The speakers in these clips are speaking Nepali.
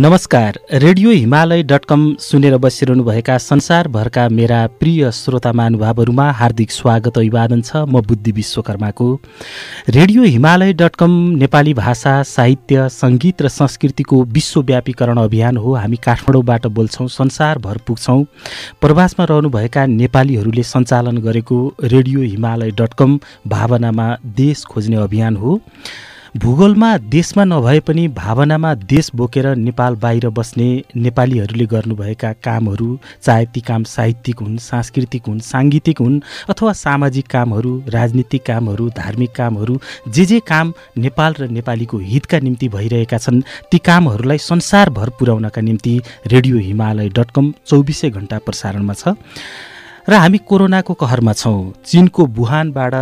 नमस्कार रेडियो हिमालय डट कम सुनेर बसिरहनुभएका संसारभरका मेरा प्रिय श्रोता महानुभावहरूमा हार्दिक स्वागत अभिवादन छ म Buddhi विश्वकर्माको। Radio Himalaya dot com Nepali भाषा साहित्य सङ्गीत र संस्कृतिको विश्वव्यापीकरण अभियान हो। हामी काठमाडौँबाट बोल्छौँ संसारभर पुग्छौँ। प्रवासमा रहनुभएका नेपालीहरूले सञ्चालन गरेको रेडियो हिमालय डट कम भावनामा देश खोज्ने अभियान हो। भूगोलमा देशमा नभए पनि भावनामा देश बोकेर नेपाल बाहिर बस्ने नेपालीहरूले गर्नुभएका कामहरू चाहे ती काम साहित्यिक हुन् सांस्कृतिक हुन् साङ्गीतिक हुन् अथवा सामाजिक कामहरू राजनीतिक कामहरू धार्मिक कामहरू जे जे काम नेपाल र नेपालीको हितका निम्ति भइरहेका छन् ती कामहरूलाई संसारभर पुर्याउनका निम्ति रेडियो हिमालय डट कम चौबिसै घन्टा प्रसारणमा छ। र हामी कोरोनाको कहरमा छौँ। चिनको वुहानबाट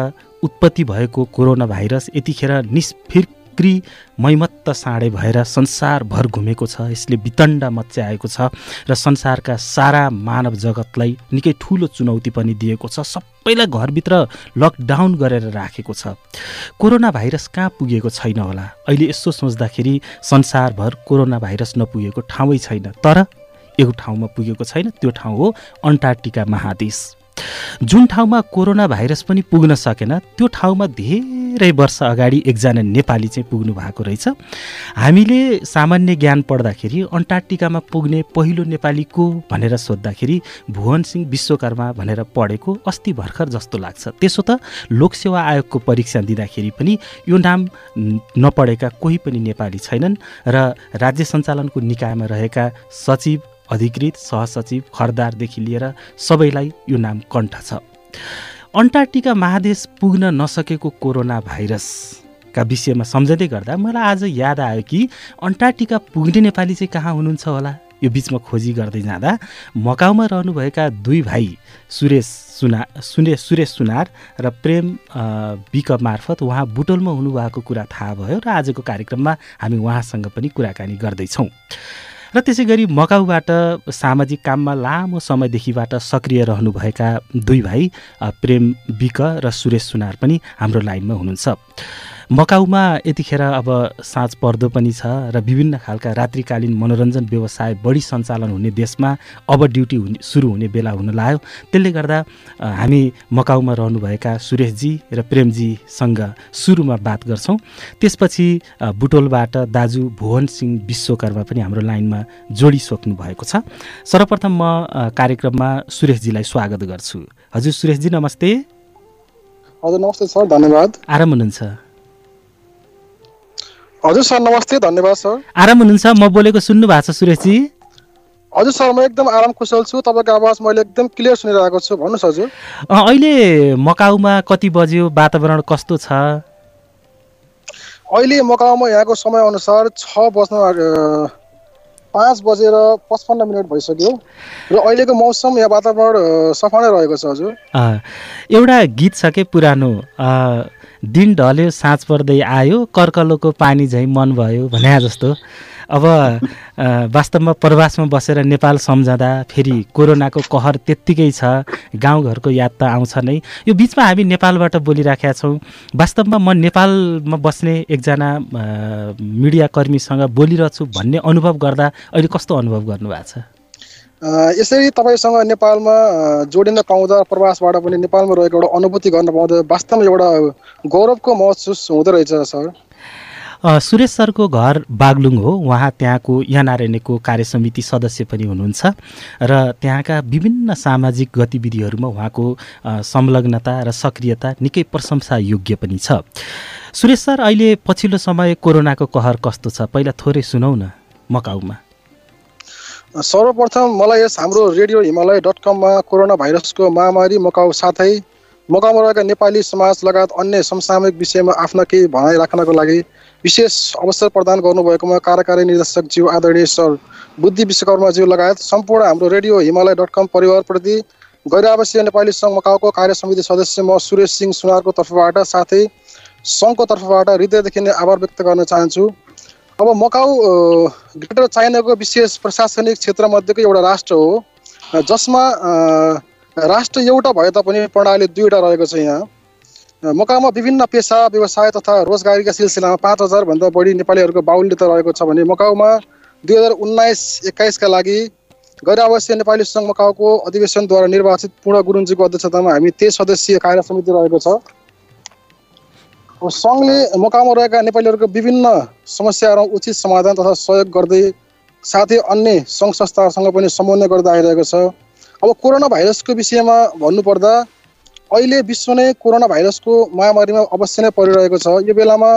उत्पत्ति भएको कोरोना भाइरस यतिखेर निष्फिक्री मैमत्त साँडे भएर संसारभर घुमेको छ। यसले वितण्ड मच्याएको छ र संसारका सारा मानव जगतलाई निकै ठुलो चुनौती पनि दिएको छ। सबैलाई घरभित्र लकडाउन गरेर राखेको छ। कोरोना भाइरस कहाँ पुगेको छैन होला? अहिले यसो सोच्दाखेरि संसारभर कोरोना भाइरस नपुगेको ठाउँै छैन। तर एउटा ठाउँमा पुगेको छैन त्यो ठाउँ हो अन्टार्क्टिका महादेश। जुन ठाउँमा कोरोना भाइरस पनि पुग्न सकेन त्यो ठाउँमा धेरै वर्ष अगाडि एकजना नेपाली चाहिँ पुग्नु भएको रहेछ। हामीले सामान्य ज्ञान पढ्दाखेरि अन्टार्क्टिकामा पुग्ने पहिलो नेपाली को भनेर सोद्धाखेरि भुवन सिंह विश्वकर्मा भनेर पढेको अस्ति भर्खर जस्तो लाग्छ। त्यसो त लोकसेवा आयोगको परीक्षा दिँदाखेरि पनि यो नाम नपढेका कोही पनि नेपाली छैनन् र राज्य सञ्चालनको निकायमा रहेका सचिव अधिकृत सहसचिव खरदारदेखि लिएर सबैलाई यो नाम कण्ठ छ। अन्टार्क्टिका महादेश पुग्न नसकेको कोरोना भाइरसका विषयमा सम्झँदै गर्दा मलाई आज याद आयो कि अन्टार्क्टिका पुग्ने नेपाली चाहिँ कहाँ हुनुहुन्छ होला? यो बिचमा खोजी गर्दै जाँदा मकाउमा रहनुभएका दुई भाइ सुरेश सुना सुने सुरेश सुनार र प्रेम विक मार्फत उहाँ बुटोलमा हुनुभएको कुरा थाहा भयो र आजको कार्यक्रममा हामी उहाँसँग पनि कुराकानी गर्दैछौँ। र त्यसै गरी मकाउबाट सामाजिक काममा लामो समयदेखिबाट सक्रिय रहनुभएका दुई भाइ प्रेम विक र सुरेश सुनार पनि हाम्रो लाइनमा हुनुहुन्छ। मकाउमा यतिखेर अब साँझ पर्दो पनि छ र विभिन्न खालका रात्रिकालीन मनोरञ्जन व्यवसाय बढी सञ्चालन हुने देशमा अब ड्युटी हुने सुरु हुने बेला हुन लाग्यो। त्यसले गर्दा हामी मकाउमा रहनुभएका सुरेशजी र प्रेमजीसँग सुरुमा बात गर्छौँ। त्यसपछि बुटोलबाट दाजु भुवन सिंह विश्वकर्मा पनि हाम्रो लाइनमा जोडिसक्नु भएको छ। सर्वप्रथम म कार्यक्रममा सुरेशजीलाई स्वागत गर्छु। हजुर सुरेशजी नमस्ते। हजुर नमस्ते सर धन्यवाद। आराम हुनुहुन्छ? हजुर सर नमस्ते धन्यवाद सर। आराम हुनुहुन्छ? म बोलेको सुन्नु भएको छ सुरेशजी। हजुर सर म एकदम आराम कुशल छु। तपाईँको आवाज मैले एकदम क्लियर सुनिरहेको छु। भन्नुहोस् हजुर। अहिले मकाउमा कति बज्यो? वातावरण कस्तो छ? अहिले मकाउमा यहाँको समय अनुसार छ बज्न पाँच बजेर पचपन्न मिनट भइसक्यो। र अहिलेको मौसम यहाँ वातावरण सफा नै रहेको छ हजुर। एउटा गीत छ के पुरानो? दिन ढल्यो साँझ पर्दै आयो कर्कलोको पानी झैँ मन भयो भने जस्तो। अब वास्तवमा प्रवासमा बसेर नेपाल सम्झँदा फेरि कोरोनाको कहर त्यत्तिकै छ गाउँघरको याद त आउँछ नै। यो बिचमा हामी नेपालबाट बोलिराखेका छौँ। वास्तवमा म नेपालमा बस्ने एकजना मिडियाकर्मीसँग बोलिरहेछु भन्ने अनुभव गर्दा अहिले कस्तो अनुभव गर्नुभएको छ? यसरी तपाईँसँग नेपालमा जोडिन पाउँदा प्रवासबाट पनि नेपालमा रहेको एउटा अनुभूति गर्न पाउँदा वास्तवमा एउटा गौरवको महसुस हुँदो रहेछ सर। सुरेश सरको घर बागलुङ हो। उहाँ त्यहाँको एनआरएनएको कार्य समिति सदस्य पनि हुनुहुन्छ र त्यहाँका विभिन्न सामाजिक गतिविधिहरूमा उहाँको संलग्नता र सक्रियता निकै प्रशंसा योग्य पनि छ। सुरेश सर अहिले पछिल्लो समय कोरोनाको कहर कस्तो छ? पहिला थोरै सुनौ न मकाउमा। सर्वप्रथम मलाई यस हाम्रो रेडियो हिमालय डट कममा कोरोना भाइरसको महामारी मकाउ साथै मकाउमा रहेका नेपाली समाज लगायत अन्य समसामयिक विषयमा आफ्ना केही भनाइ राख्नको लागि विशेष अवसर प्रदान गर्नुभएकोमा कार्यकारी निर्देशकज्यू आदरणीय सर बुद्धि विश्वकर्माज्यू लगायत सम्पूर्ण हाम्रो रेडियो हिमालय डट कम परिवारप्रति गैर आवासीय नेपाली सङ्घ मकाउको कार्य समिति सदस्य म सुरेश सिंह सुनारको तर्फबाट साथै सङ्घको तर्फबाट हृदयदेखि नै आभार व्यक्त गर्न चाहन्छु। अब मकाउ ग्रेटर चाइनाको विशेष प्रशासनिक क्षेत्रमध्येको एउटा राष्ट्र हो। जसमा राष्ट्र एउटा भए तापनि प्रणाली दुईवटा रहेको छ यहाँ। मकाउमा विभिन्न पेसा व्यवसाय तथा रोजगारीका सिलसिलामा पाँच हजारभन्दा बढी नेपालीहरूको बाहुल्यता रहेको छ भने मकाउमा दुई हजार उन्नाइस एक्काइसका लागि गैर आवासीय नेपाली सङ्घ मकाउको अधिवेशनद्वारा निर्वाचित पूर्ण गुरुङजीको अध्यक्षतामा हामी तेइस सदस्यीय कार्य समिति रहेको छ। सङ्घले मकाउमा रहेका नेपालीहरूको विभिन्न समस्याहरू उचित समाधान तथा सहयोग गर्दै साथै अन्य सङ्घ संस्थाहरूसँग पनि समन्वय गर्दै आइरहेको छ। अब कोरोना भाइरसको विषयमा भन्नुपर्दा अहिले विश्व नै कोरोना भाइरसको महामारीमा अवश्य नै परिरहेको छ। यो बेलामा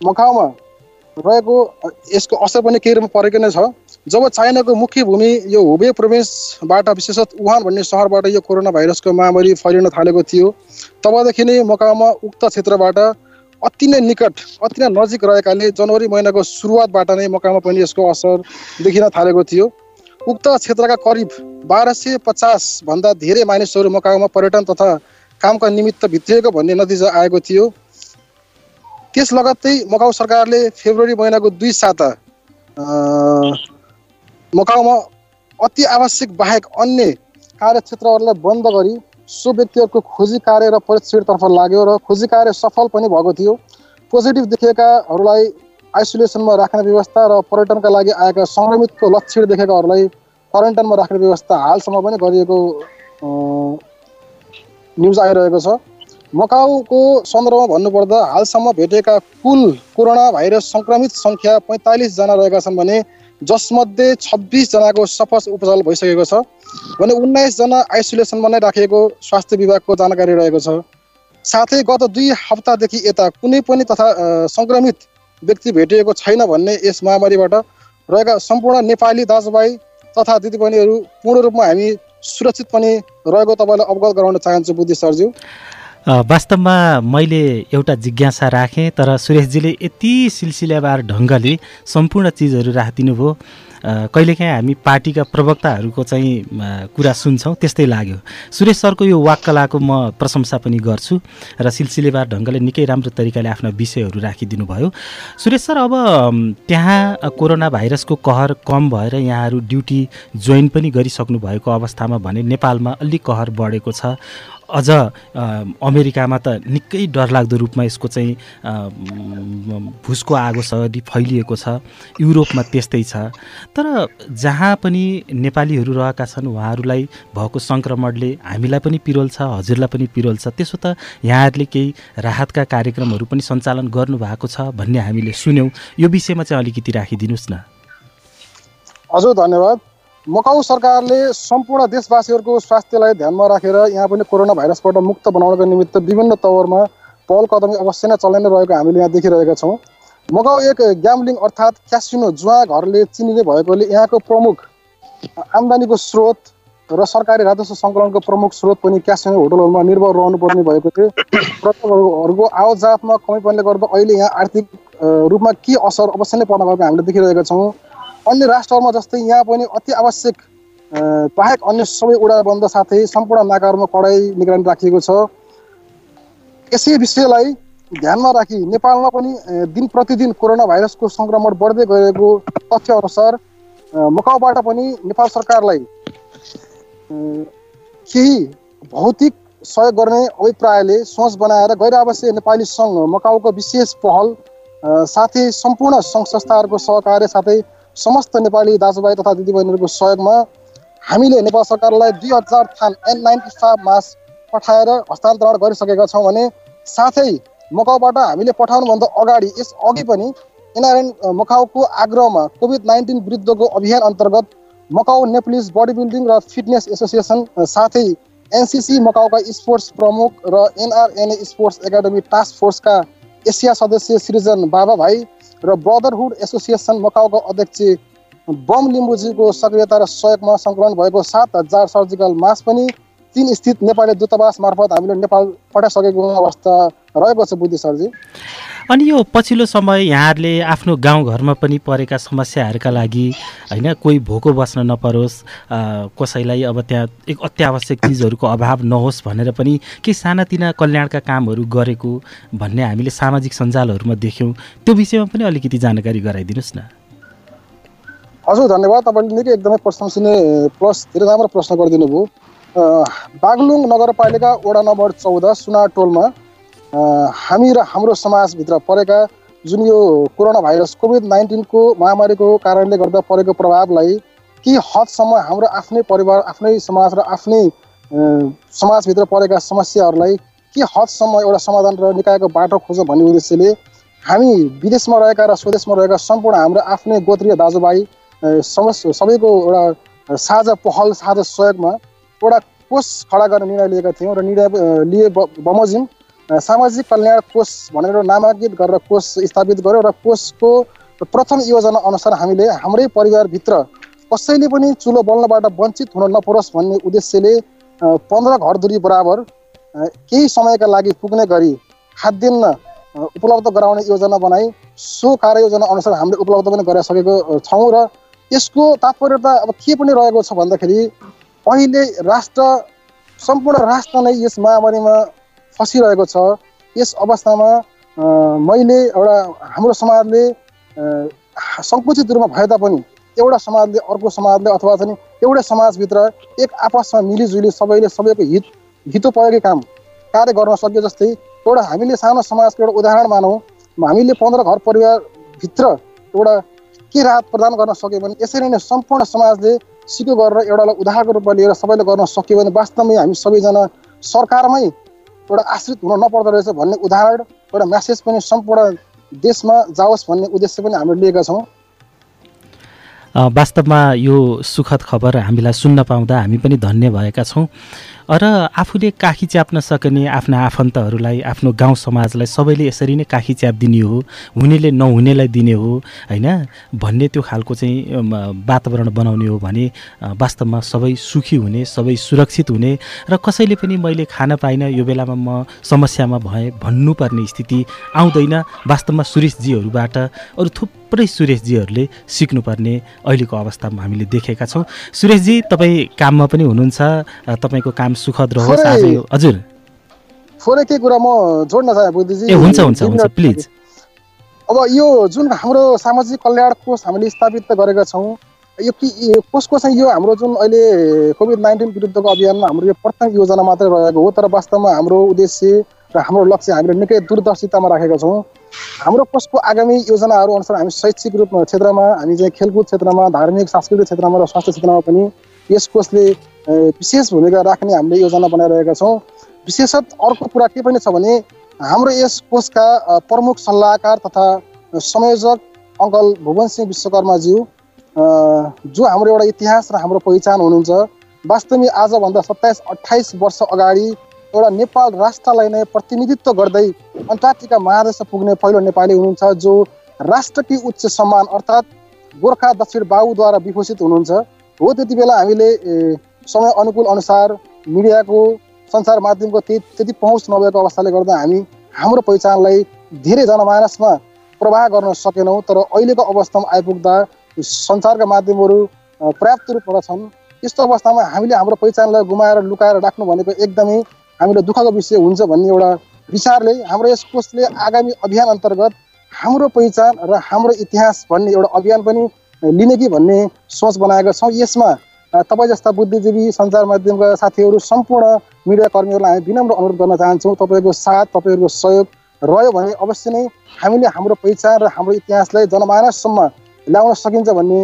मकाउमा रहेको यसको असर पनि केही रूपमा परेको नै छ। जब चाइनाको मुख्य भूमि यो हुबे प्रोभिन्सबाट विशेषतः वुहान भन्ने सहरबाट यो कोरोना भाइरसको महामारी फैलिन थालेको थियो तबदेखि नै मकाउमा उक्त क्षेत्रबाट अति नै निकट अति नै नजिक रहेकाले जनवरी महिनाको सुरुवातबाट नै मकाउमा पनि यसको असर देखिन थालेको थियो। उक्त क्षेत्रका करिब बाह्र सय पचासभन्दा धेरै मानिसहरू मकाउमा पर्यटन तथा कामका निमित्त भित्रिएको भन्ने नतिजा आएको थियो। त्यस लगत्तै मकाउ सरकारले फेब्रुअरी महिनाको दुई साता मकाउमा अति आवश्यक बाहेक अन्य कार्यक्षेत्रहरूलाई बन्द गरी सो व्यक्तिहरूको खोजी कार्य र परीक्षणतर्फ लाग्यो र खोजी कार्य सफल पनि भएको थियो। पोजिटिभ देखिएकाहरूलाई आइसोलेसनमा राख्ने व्यवस्था र पर्यटनका लागि आएका सङ्क्रमितको लक्षण देखेकाहरूलाई क्वारेन्टाइनमा राख्ने व्यवस्था हालसम्म पनि गरिएको न्युज आइरहेको छ। मकाउको सन्दर्भमा भन्नुपर्दा हालसम्म भेटेका कुल कोरोना भाइरस सङ्क्रमित सङ्ख्या पैँतालिसजना रहेका छन् भने जसमध्ये छब्बिसजनाको सफल उपचार भइसकेको छ भने उन्नाइसजना आइसोलेसनमा नै राखिएको स्वास्थ्य विभागको जानकारी रहेको छ। साथै गत दुई हप्तादेखि यता कुनै पनि तथा सङ्क्रमित व्यक्ति भेटिएको छैन भन्ने यस महामारीबाट रहेका सम्पूर्ण नेपाली दाजुभाइ तथा दिदीबहिनीहरू पूर्ण रूपमा हामी सुरक्षित पनि रहेको तपाईँलाई अवगत गराउन चाहन्छु बुद्धि सरज्यू। वास्तवमा मैले एउटा जिज्ञासा राखेँ तर सुरेशजीले यति सिलसिलावार ढङ्गले सम्पूर्ण चिजहरू राखिदिनु भयो कहिलेकाहीँ हामी पार्टीका प्रवक्ताहरूको चाहिँ कुरा सुन्छौँ त्यस्तै लाग्यो। सुरेश सरको यो वाक्कलाको म प्रशंसा पनि गर्छु र सिलसिलेवार ढङ्गले निकै राम्रो तरिकाले आफ्ना विषयहरू राखिदिनु भयो सुरेश सर अब त्यहाँ कोरोना भाइरसको कहर कम भएर यहाँहरू ड्युटी जोइन पनि गरिसक्नु भएको अवस्थामा भने नेपालमा अलिक कहर बढेको छ। अझ अमेरिकामा त निकै डरलाग्दो रूपमा यसको चाहिँ भुसको आगो सरी फैलिएको छ युरोपमा त्यस्तै छ। तर जहाँ पनि नेपालीहरू रहेका छन् उहाँहरूलाई भएको सङ्क्रमणले हामीलाई पनि पिरोल छ हजुरलाई पनि पिरोल छ। त्यसो त यहाँहरूले केही राहतका कार्यक्रमहरू पनि सञ्चालन गर्नुभएको छ भन्ने हामीले सुन्यौँ। यो विषयमा चाहिँ अलिकति राखिदिनुहोस् न। हजुर धन्यवाद। मकाउ सरकारले सम्पूर्ण देशवासीहरूको स्वास्थ्यलाई ध्यानमा राखेर यहाँ पनि कोरोना भाइरसबाट मुक्त बनाउनको निमित्त विभिन्न तवरमा पहल कदमी अवश्य नै चलाइ नै रहेको हामीले यहाँ देखिरहेका छौँ। मकाउ एक ग्याम्लिङ अर्थात् क्यासिनो जुवा घरले चिनिने भएकोले यहाँको प्रमुख आम्दानीको स्रोत र सरकारी राजस्व सङ्कलनको प्रमुख स्रोत पनि क्यासिनो होटलहरूमा निर्भर रहनुपर्ने भएको थियो। पर्यटकहरूको आवतजातमा कमी पर्ने गर्दा अहिले यहाँ आर्थिक रूपमा के असर अवश्य नै पर्न गएको हामीले देखिरहेका छौँ। अन्य राष्ट्रहरूमा जस्तै यहाँ पनि अति आवश्यक बाहेक अन्य सबै उडाबन्द साथै सम्पूर्ण नाकाहरूमा कडाइ निगरानी राखिएको छ। यसै विषयलाई ध्यानमा राखी नेपालमा पनि दिन प्रतिदिन कोरोना भाइरसको सङ्क्रमण बढ्दै गएको तथ्य अनुसार अ, मकाउबाट पनि नेपाल सरकारलाई केही भौतिक सहयोग गर्ने अभिप्रायले सोच बनाएर गैर आवासीय नेपाली सङ्घ मकाउको विशेष पहल साथै सम्पूर्ण सङ्घ संस्थाहरूको सहकार्य साथै समस्त नेपाली दाजुभाइ तथा दिदीबहिनीहरूको सहयोगमा हामीले नेपाल सरकारलाई दुई हजार थान एन नाइन्टी फाइभ मास्क पठाएर हस्तान्तरण गरिसकेका छौँ भने साथै मकाउबाट हामीले पठाउनुभन्दा अगाडि यस अघि पनि एनआरएन मकाउको आग्रहमा कोभिड नाइन्टिन विरुद्धको अभियान अन्तर्गत मकाउ नेप्लिस बडी बिल्डिङ र फिटनेस एसोसिएसन साथै एनसिसी मकाउका स्पोर्ट्स प्रमुख र एनआरएनए स्पोर्ट्स एकाडेमी टास्क फोर्सका एसिया सदस्य सृजन बाबा भाइ र ब्रदरहुड एसोसिएसन मकाउका अध्यक्ष बम लिम्बुजीको सक्रियता र सहयोगमा सङ्कलन भएको सात हजार सर्जिकल मास्क पनि चीन स्थित नेपाली दूतावास मार्फत हामीले नेपाल पठाइसकेको अवस्था रहेको छ बुद्धि सरजी। अनि यो पछिल्लो समय यहाँहरूले आफ्नो गाउँघरमा पनि परेका समस्याहरूका लागि होइन कोही भोको बस्न नपरोस् कसैलाई अब त्यहाँ एक अत्यावश्यक चिजहरूको अभाव नहोस् भनेर पनि केही सानातिना कल्याणका कामहरू गरेको भन्ने हामीले सामाजिक सञ्जालहरूमा देख्यौँ। त्यो विषयमा पनि अलिकति जानकारी गराइदिनुहोस् न। हजुर धन्यवाद। तपाईँले निकै एकदमै प्रशंसनीय प्लस धेरै राम्रो प्रश्न गरिदिनु भयो बागलुङ नगरपालिका वडा नम्बर चौध सुना टोलमा हामी र हाम्रो समाजभित्र परेका जुन यो कोरोना भाइरस कोभिड नाइन्टिनको महामारीको कारणले गर्दा परेको प्रभावलाई केही हदसम्म हाम्रो आफ्नै परिवार आफ्नै समाज र आफ्नै समाजभित्र परेका समस्याहरूलाई के हदसम्म एउटा समाधान र निकायको बाटो खोज्न भन्ने उद्देश्यले हामी विदेशमा रहेका र स्वदेशमा रहेका सम्पूर्ण हाम्रो आफ्नै गोत्रीय दाजुभाइ सबैको एउटा साझा पहल साझा सहयोगमा एउटा कोष खडा गर्ने निर्णय लिएका थियौँ र निर्णय लिए बमोजिम सामाजिक कल्याण कोष भनेर नामाङ्कित गरेर कोष स्थापित गर्यो र कोषको प्रथम योजना अनुसार हामीले हाम्रै परिवारभित्र कसैले पनि चुलो बल्नबाट वञ्चित हुन नपरोस् भन्ने उद्देश्यले पन्ध्र घर दूरी बराबर केही समयका लागि पुग्ने गरी खाद्यान्न उपलब्ध गराउने योजना बनाई। सो कार्ययोजना अनुसार हामीले उपलब्ध पनि गराइसकेको छौँ र यसको तात्पर्यता अब के पनि रहेको छ भन्दाखेरि अहिले राष्ट्र सम्पूर्ण राष्ट्र नै यस महामारीमा फसिरहेको छ। यस अवस्थामा मैले एउटा हाम्रो समाजले सङ्कुचित रूपमा भए तापनि एउटा समाजले अर्को समाजले अथवा चाहिँ एउटै समाजभित्र एक आपसमा मिलिजुली सबैले सबैको हित हितोपयोगी काम कार्य गर्न सक्यो जस्तै एउटा हामीले सानो समाजको एउटा उदाहरण मानौँ। हामीले पन्ध्र घर परिवारभित्र एउटा के राहत प्रदान गर्न सक्यो भने यसरी नै सम्पूर्ण समाजले सिको गरेर एउटालाई उदाहरणको रूपमा लिएर सबैले गर्न सक्यो भने वास्तवमै हामी सबैजना सरकारमै एउटा आश्रित हुन नपर्दो रहेछ भन्ने उदाहरण एउटा म्यासेज पनि सम्पूर्ण देशमा जाओस् भन्ने उद्देश्य पनि हामीले लिएका छौँ। वास्तवमा यो सुखद खबर हामीलाई सुन्न पाउँदा हामी पनि धन्य भएका छौँ। र आफूले काखी च्याप्न सक्ने आफ्ना आफन्तहरूलाई आफ्नो गाउँ समाजलाई सबैले यसरी नै काखी च्याप दिने हो हुनेले नहुनेलाई दिने हो होइन? भन्ने त्यो खालको चाहिँ वातावरण बनाउने हो भने वास्तवमा सबै सुखी हुने सबै सुरक्षित हुने र कसैले पनि मैले खान पाइनँ यो बेलामा म समस्यामा भएँ भन्नुपर्ने स्थिति आउँदैन। वास्तवमा सुरेशजीहरूबाट अरू थुप्रै सुरेशजीहरूले सिक्नुपर्ने अहिलेको अवस्थामा हामीले देखेका छौँ। सुरेशजी तपाईँ काममा पनि हुनुहुन्छ तपाईँको काम सुखद रहोस् आज हजुर। थोरै केही कुरा म जोड्न चाहे बुद्धिजी। ए हुन्छ हुन्छ हुन्छ प्लिज। अब यो जुन हाम्रो सामाजिक कल्याण कोष हामीले स्थापित त गरेका छौँ यो कि कोषको चाहिँ यो हाम्रो जुन अहिले कोभिड नाइन्टिन विरुद्धको अभियानमा हाम्रो यो प्रथम योजना मात्रै रहेको हो तर वास्तवमा हाम्रो उद्देश्य र हाम्रो लक्ष्य हामीले निकै दूरदर्शितामा राखेका छौँ। हाम्रो कोषको आगामी योजनाहरू अनुसार हामी शैक्षिक रूप क्षेत्रमा हामी चाहिँ खेलकुद क्षेत्रमा धार्मिक सांस्कृतिक क्षेत्रमा र स्वास्थ्य क्षेत्रमा पनि यस कोषले विशेष भूमिका राख्ने हामीले योजना बनाइरहेका छौँ। विशेषत अर्को कुरा के पनि छ भने हाम्रो यस कोषका प्रमुख सल्लाहकार तथा संयोजक अङ्कल भुवन सिंह विश्वकर्माज्यू जो हाम्रो एउटा इतिहास र हाम्रो पहिचान हुनुहुन्छ वास्तविक आजभन्दा सत्ताइस अठाइस वर्ष अगाडि एउटा नेपाल राष्ट्रलाई नै प्रतिनिधित्व गर्दै अन्टार्क्टिका महादेशमा पुग्ने पहिलो नेपाली हुनुहुन्छ जो राष्ट्रकी उच्च सम्मान अर्थात् गोर्खा दक्षिण बाहुद्वारा विभूषित हुनुहुन्छ। हो त्यति बेला हामीले समय अनुकूल अनुसार मिडियाको सञ्चार माध्यमको त्यति त्यति पहुँच नभएको अवस्थाले गर्दा हामी हाम्रो पहिचानलाई धेरै जनमानसमा प्रवाह गर्न सकेनौँ तर अहिलेको अवस्थामा आइपुग्दा सञ्चारका माध्यमहरू पर्याप्त रूपमा छन्। यस्तो अवस्थामा हामीले हाम्रो पहिचानलाई गुमाएर लुकाएर राख्नु भनेको एकदमै हामीलाई दुःखको विषय हुन्छ भन्ने एउटा विचारले हाम्रो यस कोषले आगामी अभियान अन्तर्गत हाम्रो पहिचान र हाम्रो इतिहास भन्ने एउटा अभियान पनि लिने कि भन्ने सोच बनाएका छौँ। यसमा तपाईँ जस्ता बुद्धिजीवी सञ्चार माध्यमका साथीहरू सम्पूर्ण मिडिया कर्मीहरूलाई हामी विनम्र अनुरोध गर्न चाहन्छौँ। तपाईँको साथ तपाईँहरूको सहयोग रह्यो भने अवश्य नै हामीले हाम्रो पहिचान र हाम्रो इतिहासलाई जनमानससम्म ल्याउन सकिन्छ भन्ने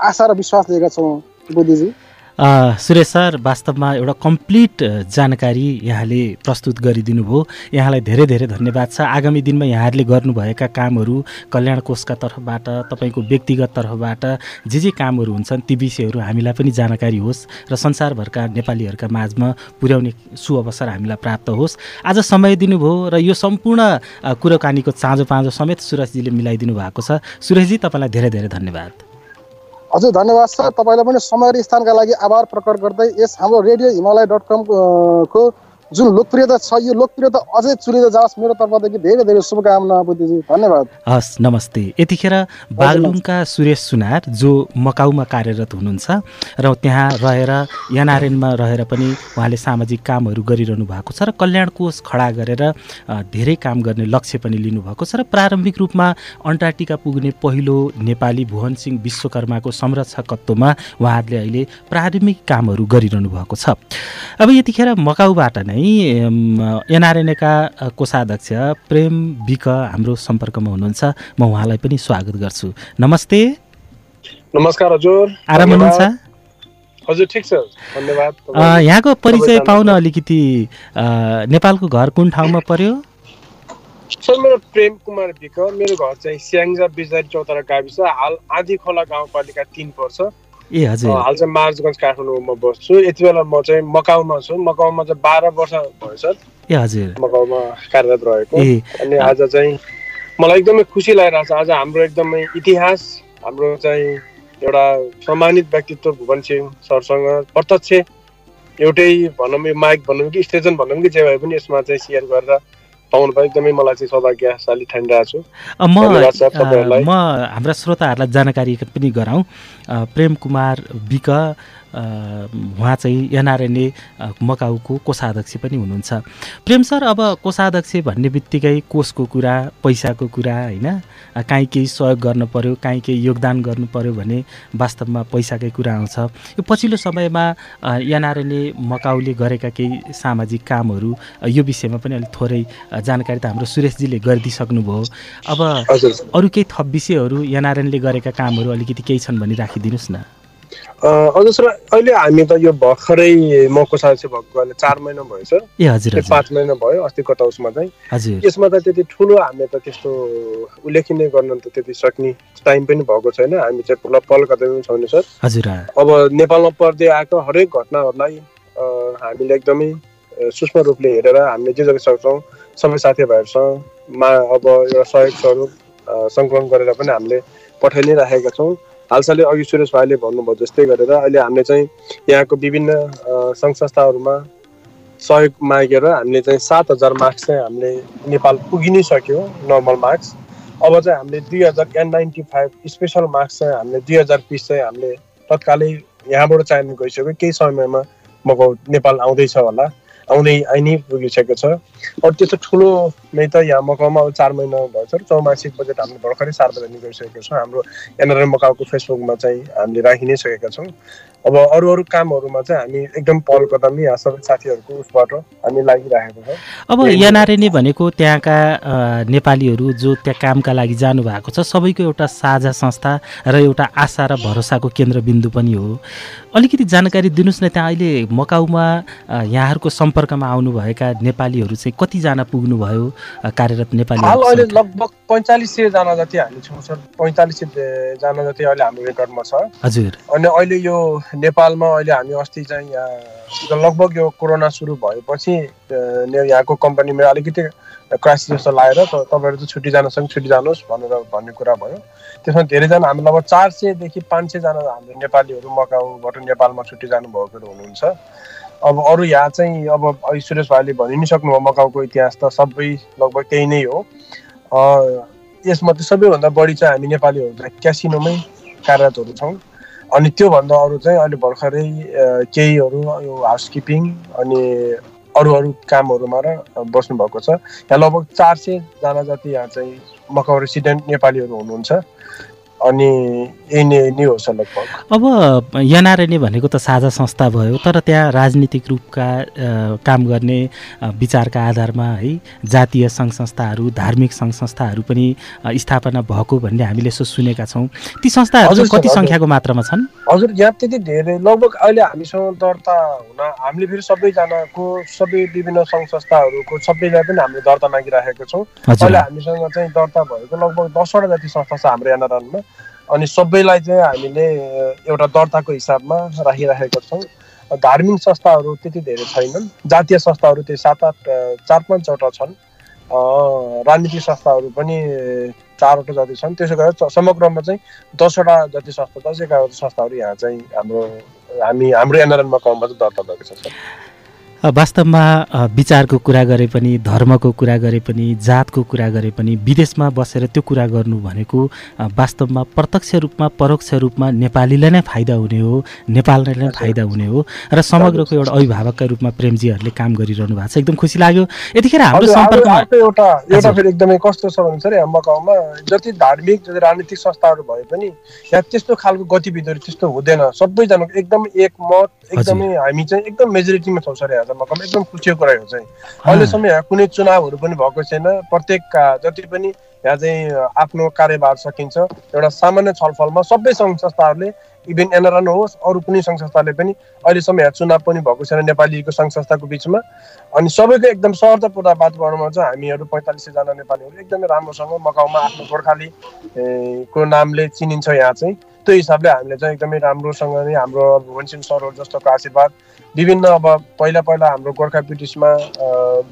आशा र विश्वास लिएका छौँ। बुद्धिजी। सुरेश सर वास्तवमा एउटा कम्प्लिट जानकारी यहाँले प्रस्तुत गरिदिनु भयो यहाँलाई धेरै धेरै धन्यवाद छ। आगामी दिनमा यहाँहरूले गर्नुभएका कामहरू कल्याण कोषका तर्फबाट तपाईँको व्यक्तिगत तर्फबाट जे जे कामहरू हुन्छन् ती विषयहरू हामीलाई पनि जानकारी होस् र संसारभरका नेपालीहरूका माझमा पुर्याउने सुअवसर हामीलाई प्राप्त होस्। आज समय दिनुभयो र यो सम्पूर्ण कुराकानीको चाँजो पाँजो समेत सुरजजीले मिलाइदिनु भएको छ। सुरेशजी तपाईँलाई धेरै धेरै धन्यवाद। हजुर धन्यवाद सर। तपाईँलाई पनि समय र स्थानका लागि आभार प्रकट गर्दै यस हाम्रो रेडियो हिमालय डट कम को जुन लोकप्रियता छ यो लोकप्रियता अझै चुलिँदै जाओस्। मेरो तर्फदेखि धेरै धेरै शुभकामना बुद्धिजी। धन्यवाद। हस् नमस्ते। यतिखेर बागलुङका सुरेश सुनार जो मकाउमा कार्यरत हुनुहुन्छ र त्यहाँ रहेर एनआरएनमा रहेर पनि उहाँले सामाजिक कामहरू गरिरहनु भएको छ र कल्याण कोष खडा गरेर धेरै काम गर्ने लक्ष्य पनि लिनुभएको छ र प्रारम्भिक रूपमा अन्टार्क्टिका पुग्ने पहिलो नेपाली भुवन सिंह विश्वकर्माको संरक्षकत्वमा उहाँहरूले अहिले प्रारम्भिक कामहरू गरिरहनु भएको छ। अब यतिखेर मकाउबाट नै एनआरएनएका कोषाध्यक्ष प्रेम विक हाम्रो सम्पर्कमा हुनुहुन्छ। म उहाँलाई पनि स्वागत गर्छु। नमस्ते। नमस्कार हजुर। आराम। हुनुहुन्छ? हजुर ठिक छ। धन्यवाद। यहाँको परिचय पाउन अलिकति नेपालको घर कुन ठाउँमा पर्यो? सर मेरो प्रेम कुमार विक मेरो घर चाहिँ स्याङ्जा बिजारी चौतारा गाविस। हाल आधी खोला गाउँपालिका तिन पर्छ। ए हजुर। हाल चाहिँ मार्चगञ्ज काठमाडौँमा बस्छु। यति बेला म चाहिँ मकाउमा छु। मकाउमा चाहिँ बाह्र वर्ष भयो सर ए हजुर। मकाउमा कार्यरत रहेको। अनि आज चाहिँ मलाई एकदमै खुसी लागिरहेको छ। आज हाम्रो एकदमै इतिहास हाम्रो चाहिँ एउटा सम्मानित व्यक्तित्व भुवन सिंह सरसँग प्रत्यक्ष एउटै भनौँ यो माइक भनौँ कि स्टेसन भनौँ कि जे भए पनि यसमा चाहिँ सेयर गरेर पाउनु भयो एकदमै मलाई चाहिँ सौभाग्यशाली ठानिरहेको छु। अ, म हाम्रा श्रोताहरूलाई जानकारी पनि गराउँ। प्रेम कुमार विक उहाँ चाहिँ एनआरएनए मकाउको कोषाध्यक्ष पनि हुनुहुन्छ। प्रेम सर अब कोषाध्यक्ष भन्ने बित्तिकै कोषको कुरा पैसाको कुरा होइन? काहीँ केही सहयोग गर्नु पर्यो काहीँ केही योगदान गर्नु पर्यो भने वास्तवमा पैसाकै कुरा आउँछ। यो पछिल्लो समयमा एनआरएनए मकाउले गरेका केही सामाजिक कामहरू यो विषयमा पनि अलिक थोरै जानकारी त हाम्रो सुरेशजीले गरिदिइसक्नुभयो। अब अरू केही थप विषयहरू एनआरएनले गरेका कामहरू अलिकति केही छन् भने राखिदिनुहोस् न। सर अहिले हामी त यो भर्खरै मको साथी भएको अहिले चार महिना भयो सर। ए हजुर पाँच महिना भयो अस्ति कटाउसमा चाहिँ। हजुर। यसमा त त्यति ठुलो हामीले त त्यस्तो उल्लेखनीय गर्न त त्यति सक्ने टाइम पनि भएको छैन। हामी चाहिँ कदमी छौँ नि सर। हजुर अब नेपालमा पर्दै आएको हरेक घटनाहरूलाई हामीले एकदमै सूक्ष्म रूपले हेरेर हामीले जे जति सक्छौँ सबै साथीभाइहरूसँग मा अब एउटा सहयोग स्वरूप सङ्कलन गरेर पनि हामीले पठाइ नै राखेका छौँ। हालसालै अघि सुरेश भाइले भन्नुभयो जस्तै गरेर अहिले हामीले चाहिँ यहाँको विभिन्न सङ्घ संस्थाहरूमा सहयोग मागेर हामीले चाहिँ सात हजार मार्क्स चाहिँ हामीले नेपाल पुगि नै सक्यो नर्मल मार्क्स। अब चाहिँ हामीले दुई हजार and ninety five special marks चाहिँ हामीले दुई हजार पिस चाहिँ हामीले तत्कालै यहाँबाट चाहिने गइसक्यो। केही समयमा मको नेपाल आउँदैछ होला। आउँदै आइ नै पुगिसकेको छ। अरू त्यस्तो ठुलो नै त यहाँ मकाउमा अब चार महिना भयो सर चौमासिक बजेट हामीले भर्खरै सार्वजनिक गरिसकेको छौँ। हाम्रो एनआरएम मकाउको फेसबुकमा चाहिँ हामीले राखि नै सकेका छौँ। अब अरू अरू कामहरूमा चाहिँ हामी एकदम पहल कदमी यहाँ सबै साथीहरूको उसबाट हामी लागिरहेको छौँ। अब एनआरएनए भनेको त्यहाँका नेपालीहरू जो त्यहाँ कामका लागि जानुभएको छ सबैको एउटा साझा संस्था र एउटा आशा र भरोसाको केन्द्रबिन्दु पनि हो। अलिकति जानकारी दिनुहोस् न त्यहाँ अहिले मकाउमा यहाँहरूको सम्पर्कमा आउनुभएका नेपालीहरू चाहिँ कतिजना पुग्नुभयो? कार्यरत नेपाली हाल अहिले लगभग पैँचालिस सयजना जति हामी छौँ सर पैँतालिस सयजना जति अहिले हाम्रो रेकर्डमा छ। हजुर। अनि अहिले यो नेपालमा अहिले हामी अस्ति चाहिँ यहाँ लगभग यो कोरोना सुरु भएपछि यहाँको कम्पनीमा अलिकति क्राइसिस जस्तो लागेर तपाईँहरू चाहिँ छुट्टी जानसँग छुट्टी जानुहोस् भनेर भन्ने कुरा भयो। त्यसमा धेरैजना हामी लगभग चार सयदेखि पाँच सयजना हाम्रो नेपालीहरू मकाउबाट नेपालमा छुट्टी जानुभएकोहरू हुनुहुन्छ। अब अरू यहाँ चाहिँ अब सुरेश भाइले भनि नै सक्नुभयो मकाउको इतिहास त सबै लगभग त्यही नै हो। यसमा सबैभन्दा बढी चाहिँ हामी नेपालीहरू चाहिँ क्यासिनोमै कार्यरतहरू छौँ। अनि त्योभन्दा अरू चाहिँ अहिले भर्खरै केहीहरू यो हाउसकिपिङ अनि अरू अरू कामहरूमा र बस्नु भएको छ। यहाँ लगभग चार सयजना जति यहाँ चाहिँ मकाउ रेसिडेन्ट नेपालीहरू हुनुहुन्छ। अनि यही नै नै हो लगभग अब एनआरएनए भनेको त साझा संस्था भयो तर त्यहाँ राजनीतिक रूपका काम गर्ने विचारका आधारमा है जातीय सङ्घ संस्थाहरू धार्मिक सङ्घ संस्थाहरू पनि स्थापना भएको भन्ने हामीले यसो सुनेका छौँ। ती संस्थाहरू कति। सङ्ख्याको मात्रामा छन्? हजुर यहाँ त्यति धेरै। लगभग अहिले हामीसँग दर्ता हुन हामीले फेरि सबैजनाको सबै विभिन्न सङ्घ संस्थाहरूको सबैलाई पनि हामीले दर्ता मागिराखेको छौँ। अहिले हामीसँग चाहिँ दर्ता भएको लगभग दसवटा जति संस्था छ हाम्रो एनआरएनमा अनि सबैलाई चाहिँ हामीले एउटा दर्ताको हिसाबमा राखिराखेका छौँ। धार्मिक संस्थाहरू त्यति धेरै छैनन्। जातीय संस्थाहरू त्यो सात आठ चार पाँचवटा छन्। राजनीतिक संस्थाहरू पनि चारवटा जति छन्। त्यसो गरेर समग्रमा चाहिँ दसवटा जति संस्था दस एघारवटा संस्थाहरू यहाँ चाहिँ हाम्रो हामी हाम्रो एनआरएनमा काममा चाहिँ दर्ता भएको छ वास्तवमा विचारको कुरा गरे पनि धर्मको कुरा गरे पनि जातको कुरा गरे पनि विदेशमा बसेर त्यो कुरा गर्नु भनेको वास्तवमा प्रत्यक्ष रूपमा परोक्ष रूपमा नेपालीलाई नै फाइदा हुने हो नेपाललाई नै फाइदा हुने हो र समग्रको एउटा अभिभावकका रूपमा प्रेमजीहरूले काम गरिरहनु भएको छ। एकदम खुसी लाग्यो। यतिखेर हाम्रो सम्पर्कमा एउटा एउटा। फेरि एकदमै कस्तो छ भने सर हाम्रो गाउँमा जति धार्मिक जति राजनीतिक संस्थाहरू भए पनि यहाँ त्यस्तो खालको गतिविधिहरू त्यस्तो हुँदैन। सबैजनाको एकदम एकमत एकदमै हामी चाहिँ एकदम मेजोरिटीमा छौँ सर यहाँ चाहिँ म एकदम खुसीको कुरा हो चाहिँ। अहिलेसम्म यहाँ कुनै चुनावहरू पनि भएको छैन। प्रत्येक जति पनि यहाँ चाहिँ आफ्नो कार्यभार सकिन्छ एउटा सामान्य छलफलमा सबै सङ्घ संस्थाहरूले इभेन एनआरएन होस् अरू कुनै संस्थाले पनि अहिलेसम्म यहाँ चुनाव पनि भएको छैन नेपालीको सङ्घ संस्थाको बिचमा। अनि सबैको एकदम सहजपूर्ण वातावरणमा चाहिँ हामीहरू पैँतालिस सयजना नेपालीहरू एकदमै राम्रोसँग मकाउमा आफ्नो गोर्खाली को नामले चिनिन्छ यहाँ चाहिँ। त्यो हिसाबले हामीले चाहिँ एकदमै राम्रोसँग नै हाम्रो भुवन सिंह सरहरू जस्तोको आशीर्वाद। विभिन्न अब पहिला पहिला हाम्रो गोर्खा ब्रिटिसमा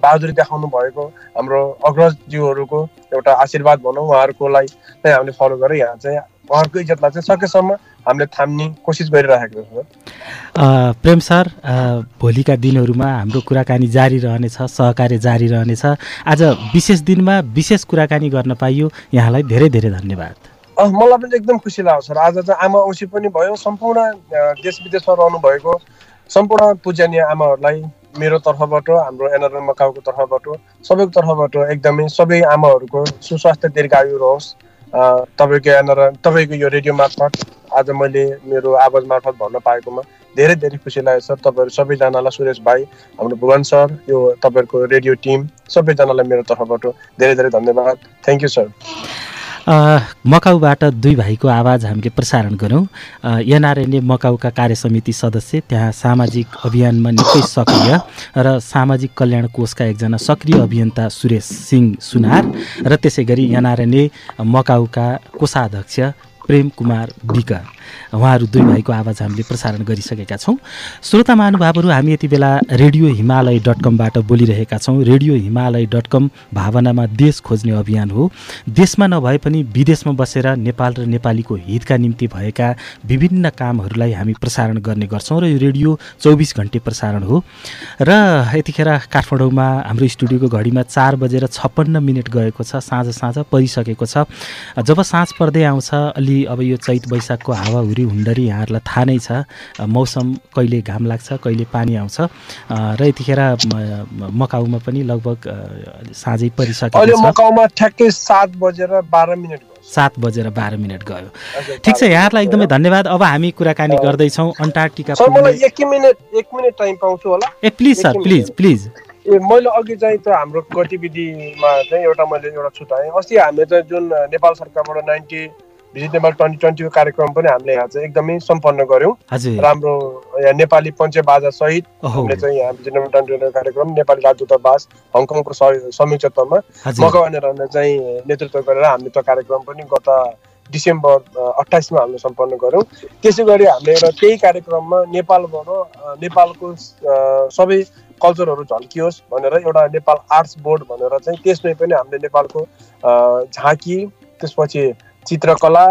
बहादुरी देखाउनु भएको हाम्रो अग्रजज्यूहरूको एउटा आशीर्वाद भनौँ उहाँहरूकोलाई चाहिँ हामीले फलो गरेर यहाँ चाहिँ उहाँहरूको इज्जतलाई चाहिँ सकेसम्म हामीले थाम्ने कोसिस गरिराखेको छौँ। प्रेम सर भोलिका दिनहरूमा हाम्रो कुराकानी जारी रहनेछ सहकार्य जारी रहनेछ। आज विशेष दिनमा विशेष कुराकानी गर्न पाइयो। यहाँलाई धेरै धेरै धन्यवाद। अँ, मलाई पनि एकदम खुसी लाग्छ सर आज चाहिँ आमा औँसी पनि भयो सम्पूर्ण देश विदेशमा रहनु भएको सम्पूर्ण पूजनीय आमाहरूलाई मेरो तर्फबाट हाम्रो एनआरएन मकाउको तर्फबाट सबैको तर्फबाट एकदमै सबै आमाहरूको सुस्वास्थ्य दीर्घायु रहोस्। तपाईँको एनआरएन तपाईँको यो रेडियो मार्फत आज मैले मेरो आवाज मार्फत भन्न पाएकोमा धेरै धेरै खुसी लागेको छ। तपाईँहरू सबैजनालाई सुरेश भाइ हाम्रो भुवन सर यो तपाईँहरूको रेडियो टिम सबैजनालाई मेरो तर्फबाट धेरै धेरै धन्यवाद। थ्याङ्क यू सर मकाउबाट दुई भाइको आवाज हामीले प्रसारण गऱ्यौँ एनआरएनए मकाउका कार्य समिति सदस्य त्यहाँ सामाजिक अभियानमा निकै सक्रिय र सामाजिक कल्याण कोषका एकजना सक्रिय अभियन्ता सुरेश सिंह सुनार र त्यसै गरी एनआरएनए मकाउका कोषाध्यक्ष प्रेम कुमार विक उहाँहरू दुई भाइको आवाज हामीले प्रसारण गरिसकेका छौँ। श्रोता महानुभावहरू हामी यति बेला रेडियो हिमालय डट कमबाट बोलिरहेका छौँ। रेडियो हिमालय डट कम भावनामा देश खोज्ने अभियान हो। देशमा नभए पनि विदेशमा बसेर नेपाल र नेपालीको हितका निम्ति भएका विभिन्न कामहरूलाई हामी प्रसारण गर्ने गर्छौँ र यो रेडियो चौबिस घन्टे प्रसारण हो। र यतिखेर काठमाडौँमा हाम्रो स्टुडियोको घडीमा चार बजेर छप्पन्न मिनट गएको छ साँझ साँझ परिसकेको छ। जब साँझ पर्दै आउँछ अलि अब यो चैत वैशाखको हावाहुरी हुन्डरी यहाँहरूलाई थाहा नै छ। मौसम कहिले घाम लाग्छ कहिले पानी आउँछ। र यतिखेर मकाउमा पनि लगभग साँझै ठ्याक्कै सात बजेर बाह्र मिनट गयो। ठिक छ यहाँहरूलाई एकदमै। धन्यवाद। अब हामी कुराकानी गर्दैछौँ। अन्टार्क्टिका ए प्लिज सर प्लिज प्लिज। ए मैले अघि चाहिँ त्यो हाम्रो गतिविधिमा चाहिँ एउटा मैले एउटा छुट्याएँ अस्ति हामीले चाहिँ जुन नेपाल सरकारबाट नाइन्टी भिजिट नेपाल ट्वेन्टी ट्वेन्टीको कार्यक्रम पनि हामीले यहाँ चाहिँ एकदमै सम्पन्न गऱ्यौँ। राम्रो यहाँ नेपाली पञ्च बाजा सहित हामीले चाहिँ यहाँ भिजिट नेपाल ट्वेन्टी ट्वेन्टीको कार्यक्रम नेपाली राजदूतावास हङकङको हजुर। मकवानेरले चाहिँ नेतृत्व गरेर हामीले त्यो कार्यक्रम पनि गत डिसेम्बर अठाइसमा हामीले सम्पन्न गऱ्यौँ। त्यसै गरी हामीले एउटा त्यही कार्यक्रममा नेपालबाट नेपालको सबै कल्चरहरू झल्कियोस् भनेर एउटा नेपाल आर्ट्स बोर्ड भनेर चाहिँ त्यसमै पनि हामीले नेपालको झाँकी त्यसपछि चित्रकला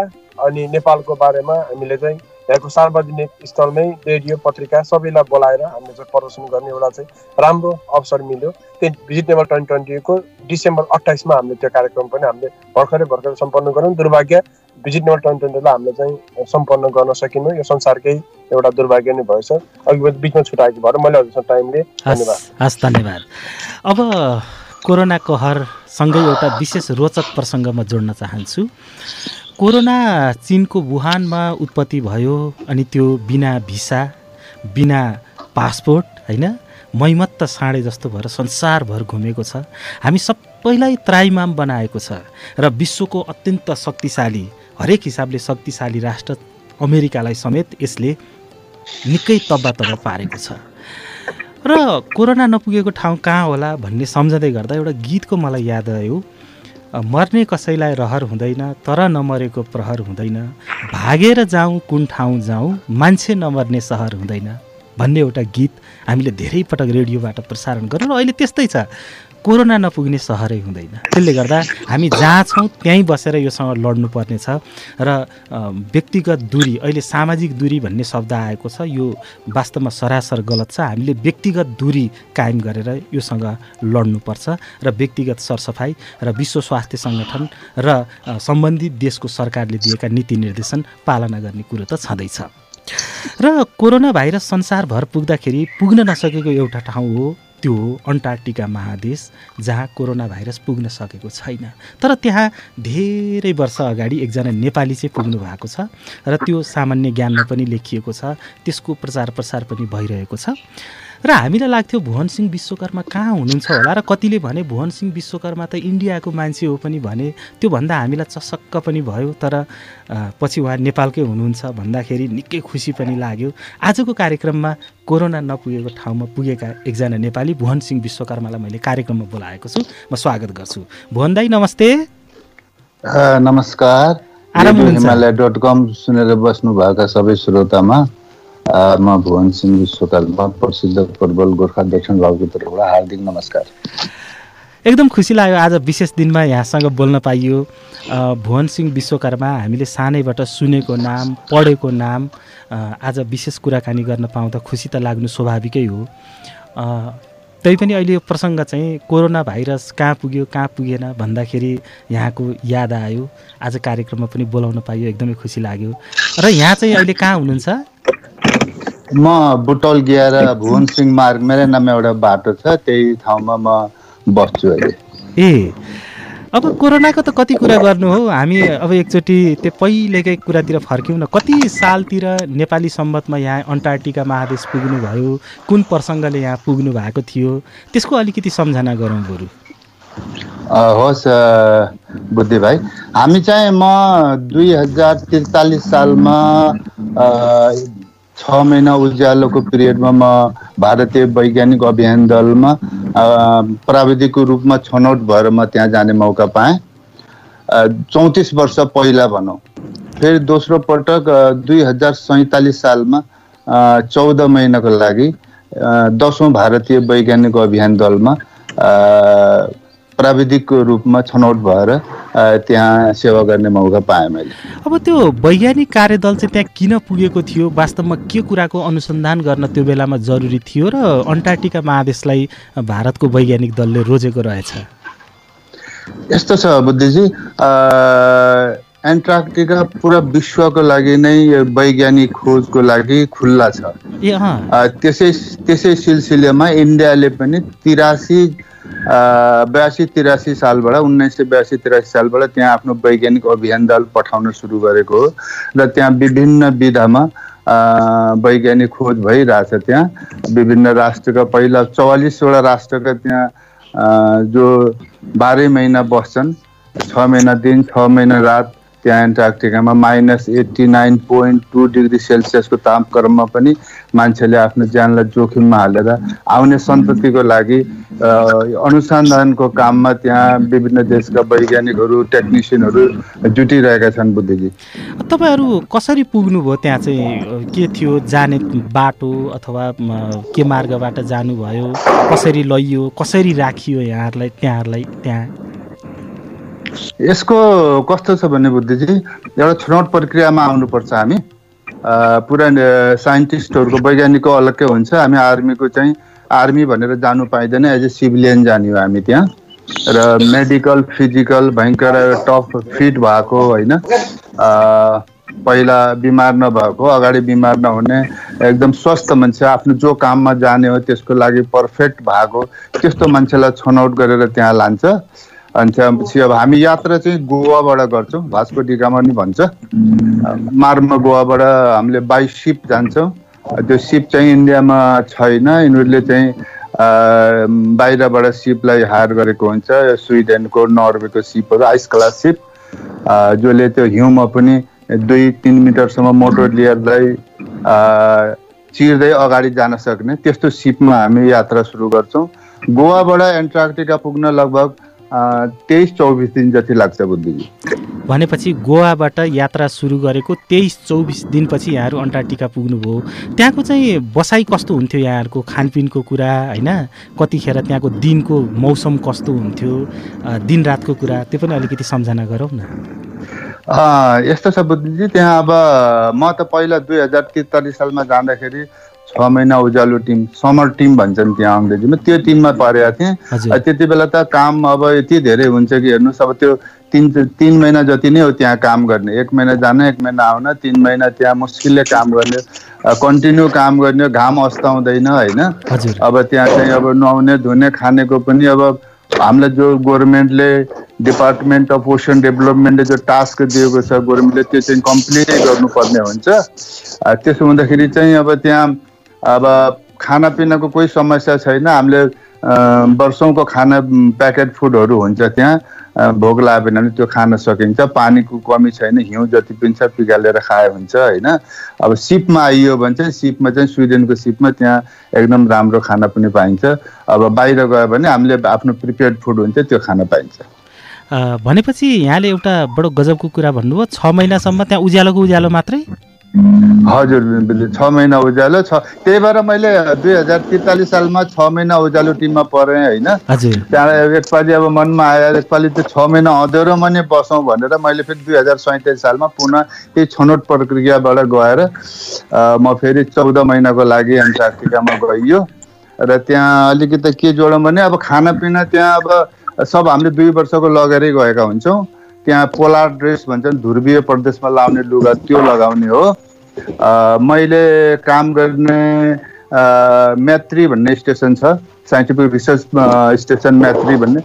अनि नेपालको बारेमा हामीले चाहिँ यहाँको सार्वजनिक स्थलमै रेडियो पत्रिका सबैलाई बोलाएर हामीले चाहिँ प्रदर्शन गर्ने एउटा चाहिँ राम्रो अवसर मिल्यो। त्यो भिजिट नेपाल ट्वेन्टी ट्वेन्टीको डिसेम्बर अट्ठाइसमा हामीले त्यो कार्यक्रम पनि हामीले भर्खरै भर्खरै सम्पन्न गऱ्यौँ। दुर्भाग्य भिजिट नेपाल ट्वेन्टी ट्वेन्टीलाई हामीले चाहिँ सम्पन्न गर्न सकेनौँ। यो संसारकै एउटा दुर्भाग्य नै भएछ अघि बिचमा छुट्याएको भएर मैले हजुरसँग टाइमले धन्यवाद। हस् धन्यवाद। अब कोरोना कहरसँगै एउटा विशेष रोचक प्रसङ्गमा जोड्न चाहन्छु। कोरोना चिनको वुहानमा उत्पत्ति भयो अनि त्यो बिना भिसा बिना पासपोर्ट होइन? मैमत्त साँडे जस्तो भएर संसारभर घुमेको छ। हामी सबैलाई त्राइमाम बनाएको छ र विश्वको अत्यन्त शक्तिशाली हरेक हिसाबले शक्तिशाली राष्ट्र अमेरिकालाई समेत यसले निकै तब्बा तब्बा पारेको छ। र कोरोना नपुगेको ठाउँ कहाँ होला भन्ने सम्झँदै गर्दा एउटा गीतको मलाई याद आयो। मर्ने कसैलाई रहर हुँदैन तर नमरेको प्रहर हुँदैन। भागेर जाउँ कुन ठाउँ जाउँ मान्छे नमर्ने सहर हुँदैन भन्ने एउटा गीत हामीले धेरै पटक रेडियोबाट प्रसारण गऱ्यौँ र अहिले त्यस्तै छ। कोरोना नपुग्ने सहरै हुँदैन। त्यसले गर्दा हामी जहाँ छौँ त्यहीँ बसेर योसँग लड्नुपर्ने छ र व्यक्तिगत दूरी अहिले सामाजिक दूरी भन्ने शब्द आएको छ यो वास्तवमा सरासर गलत छ। हामीले व्यक्तिगत दूरी कायम गरेर योसँग लड्नुपर्छ र व्यक्तिगत सरसफाइ र विश्व स्वास्थ्य सङ्गठन र सम्बन्धित देशको सरकारले दिएका नीति निर्देशन पालना गर्ने कुरो त छँदैछ। र कोरोना भाइरस संसारभर पुग्दाखेरि पुग्न नसकेको एउटा ठाउँ हो त्यो हो अन्टार्क्टिका महादेश जहाँ कोरोना भाइरस पुग्न सकेको छैन। तर त्यहाँ धेरै वर्ष अगाडि एकजना नेपाली चाहिँ पुग्नु भएको छ र त्यो सामान्य ज्ञानमा पनि लेखिएको छ त्यसको प्रचार प्रसार पनि भइरहेको छ। र हामीलाई लाग्थ्यो भुवन सिंह विश्वकर्मा कहाँ हुनुहुन्छ होला र कतिले भने भुवन सिंह विश्वकर्मा त इन्डियाको मान्छे हो पनि भने त्योभन्दा हामीलाई चसक्क पनि भयो। तर पछि उहाँ नेपालकै हुनुहुन्छ भन्दाखेरि निकै खुसी पनि लाग्यो। आजको कार्यक्रममा कोरोना नपुगेको ठाउँमा पुगेका एकजना नेपाली भुवन सिंह विश्वकर्मालाई मैले कार्यक्रममा बोलाएको छु। म स्वागत गर्छु। भुवन दाई नमस्ते। नमस्कार? हिमालय डट कम सुनेर बस्नुभएका सबै श्रोतामा म भुवन सिंह विश्वकर्मा प्रसिद्ध फुटबल गोर्खा दक्षिण भागको तर्फबाट हार्दिक नमस्कार। एकदम खुसी लाग्यो आज विशेष दिनमा यहाँसँग बोल्न पाइयो। भुवन सिंह विश्वकर्मा हामीले सानैबाट सुनेको नाम पढेको नाम आज विशेष कुराकानी गर्न पाउँदा खुसी त लाग्नु स्वाभाविकै हो। तैपनि अहिले यो प्रसङ्ग चाहिँ कोरोना भाइरस कहाँ पुग्यो कहाँ पुगेन भन्दाखेरि यहाँको याद आयो। आज कार्यक्रममा पनि बोलाउन पाइयो एकदमै खुसी लाग्यो। र यहाँ चाहिँ अहिले कहाँ हुनुहुन्छ? म बुटौल गिएर भुवन सिंह मार्ग मेरै नाममा एउटा बाटो छ त्यही ठाउँमा म बस्छु अहिले। ए अब कोरोनाको त कति कुरा गर्नु हो। हामी अब एकचोटि त्यो पहिलेकै कुरातिर फर्क्यौँ न। कति सालतिर नेपाली सम्बन्धमा यहाँ अन्टार्क्टिका महादेश पुग्नुभयो कुन प्रसङ्गले यहाँ पुग्नु भएको थियो त्यसको अलिकति सम्झना गरौँ बरु। होस् बुद्धि भाइ। हामी चाहिँ म दुई हजार त्रिचालिस सालमा छ महिना उज्यालोको पिरियडमा म भारतीय वैज्ञानिक अभियान दलमा प्राविधिकको रूपमा छनौट भएर म त्यहाँ जाने मौका पाएँ। चौतिस वर्ष पहिला भनौँ। फेरि दोस्रो पटक दुई हजार सैँतालिस सालमा चौध महिनाको लागि दसौँ भारतीय वैज्ञानिक अभियान दलमा प्राविधिकको रूपमा छनौट भएर त्यहाँ सेवा गर्ने मौका पाएँ मैले। अब त्यो वैज्ञानिक कार्यदल चाहिँ त्यहाँ किन पुगेको थियो? वास्तवमा के कुराको अनुसन्धान गर्न त्यो बेलामा जरुरी थियो र अन्टार्क्टिका महादेशलाई भारतको वैज्ञानिक दलले रोजेको रहेछ? यस्तो छ बुद्धिजी एन्टार्क्टिका पुरा विश्वको लागि नै वैज्ञानिक खोजको लागि खुल्ला छ। त्यसै त्यसै सिलसिलामा इन्डियाले पनि तिरासी बयासी तिरासी सालबाट उन्नाइस सय बयासी तिरासी सालबाट त्यहाँ आफ्नो वैज्ञानिक अभियान दल पठाउन सुरु गरेको हो र त्यहाँ विभिन्न विधामा वैज्ञानिक खोज भइरहेछ त्यहाँ। विभिन्न राष्ट्रका पहिला चौवालिसवटा राष्ट्रका त्यहाँ जो बाह्रै महिना बस्छन् छ महिना दिन छ महिना रात त्यहाँ एन्टार्क्टिकामा minus eighty nine point two degree सेल्सियसको तापक्रममा पनि मान्छेले आफ्नो ज्यानलाई जोखिममा हालेर आउने सन्ततिको लागि अनुसन्धानको काममा त्यहाँ विभिन्न देशका वैज्ञानिकहरू टेक्निसियनहरू जुटिरहेका छन् बुद्धिजी। तपाईँहरू कसरी पुग्नुभयो? त्यहाँ चाहिँ के थियो? जाने बाटो अथवा के मार्गबाट जानुभयो? कसरी लैयो? कसरी राखियो यहाँहरूलाई त्यहाँहरूलाई त्यहाँ? यसको कस्तो छ भने बुद्धिजी एउटा छनौट प्रक्रियामा आउनुपर्छ हामी। पुरा साइन्टिस्टहरूको वैज्ञानिकको अलग्गै हुन्छ। हामी आर्मीको चाहिँ आर्मी भनेर जानु पाइँदैन एज ए सिभिलियन जाने हो हामी त्यहाँ। र मेडिकल फिजिकल भयङ्कर टफ फिट भएको होइन। पहिला बिमार नभएको अगाडि बिमार नहुने एकदम स्वस्थ मान्छे आफ्नो जो काममा जाने हो त्यसको लागि पर्फेक्ट भएको त्यस्तो मान्छेलाई छनौट गरेर त्यहाँ लान्छ। अनि त्यसपछि अब हामी यात्रा चाहिँ गोवाबाट गर्छौँ। भास्को डिगामा नि भन्छ। मार्म गोवाबाट हामीले बाई सिप जान्छौँ। त्यो सिप चाहिँ इन्डियामा छैन। यिनीहरूले चाहिँ बाहिरबाट सिपलाई हायर गरेको हुन्छ। स्विडेनको नर्वेको सिपहरू आइस क्लास सिप। जसले त्यो हिउँमा पनि दुई तिन मिटरसम्म मोटर लियरलाई अ, चिर्दै अगाडि जान सक्ने। त्यस्तो सिपमा हामी यात्रा सुरु गर्छौँ। गोवाबाट एन्टार्क्टिका पुग्न लगभग तेइस चौबिस दिन जति लाग्छ बुद्धिजी। भनेपछि गोवाबाट यात्रा सुरु गरेको तेइस चौबिस दिनपछि यहाँहरू अन्टार्क्टिका पुग्नुभयो। त्यहाँको चाहिँ बसाइ कस्तो हुन्थ्यो यहाँहरूको खानपिनको कुरा होइन? कतिखेर त्यहाँको दिनको मौसम कस्तो हुन्थ्यो अ, दिनरातको कुरा त्यो पनि अलिकति सम्झना गरौँ न। यस्तो छ बुद्धिजी त्यहाँ अब म त पहिला दुई हजार त्रिचालिस सालमा जाँदाखेरि छ महिना उज्यालो टिम समर टिम भन्छन् त्यहाँ अङ्ग्रेजीमा। त्यो टिममा परेको थिएँ। त्यति बेला त काम अब यति धेरै हुन्छ कि हेर्नुहोस् अब त्यो तिन तिन महिना जति नै हो त्यहाँ काम गर्ने। एक महिना जान एक महिना आउन तिन महिना त्यहाँ मुस्किलले काम गर्ने कन्टिन्यू काम गर्ने घाम अस्ताउँदैन होइन? अब त्यहाँ चाहिँ अब नुहाउने धुने खानेको पनि अब हामीलाई जो गभर्मेन्टले डिपार्टमेन्ट अफ ओसन डेभलपमेन्टले जो टास्क दिएको छ गभर्मेन्टले त्यो चाहिँ कम्प्लिटै गर्नुपर्ने हुन्छ। त्यसो हुँदाखेरि चाहिँ अब त्यहाँ अब खानापिनाको कोही समस्या छैन। हामीले वर्षौँको खाना प्याकेट फुडहरू हुन्छ त्यहाँ। अ, भोक लाग्यो भने त्यो खान सकिन्छ। पानीको कमी छैन। हिउँ जति पनि छ पिगालेर खाए हुन्छ होइन। अब सिपमा आइयो भने चाहिँ सिपमा चाहिँ स्विडेनको सिपमा त्यहाँ एकदम राम्रो खाना पनि पाइन्छ। अब बाहिर गयो भने हामीले आफ्नो प्रिपेयर्ड फुड हुन्छ त्यो खान पाइन्छ। भनेपछि यहाँले एउटा बडो गजबको कुरा भन्नुभयो। छ महिनासम्म त्यहाँ उज्यालोको उज्यालो मात्रै? हजुर छ महिना उज्यालो छ। त्यही भएर मैले दुई हजार त्रिचालिस सालमा छ महिना उज्यालो टिममा परेँ होइन। त्यहाँ एकपालि अब मनमा आयो एकपालि त्यो छ महिना अँध्यारोमा नै बसौँ भनेर मैले फेरि दुई हजार सैँतिस सालमा पुनः त्यही छनौट प्रक्रियाबाट गएर म फेरि चौध महिनाको लागि एन्टार्क्टिकामा गइयो। र त्यहाँ अलिकति के जोडौँ भने अब खानापिना त्यहाँ अब सब हामीले दुई वर्षको लगेरै गएका हुन्छौँ। त्यहाँ पोलार ड्रेस भन्छन् ध्रुवीय प्रदेशमा लाउने लुगा त्यो लगाउने हो। मैले काम गर्ने अ, मैत्री भन्ने स्टेसन छ साइन्टिफिक रिसर्च स्टेसन मैत्री भन्ने।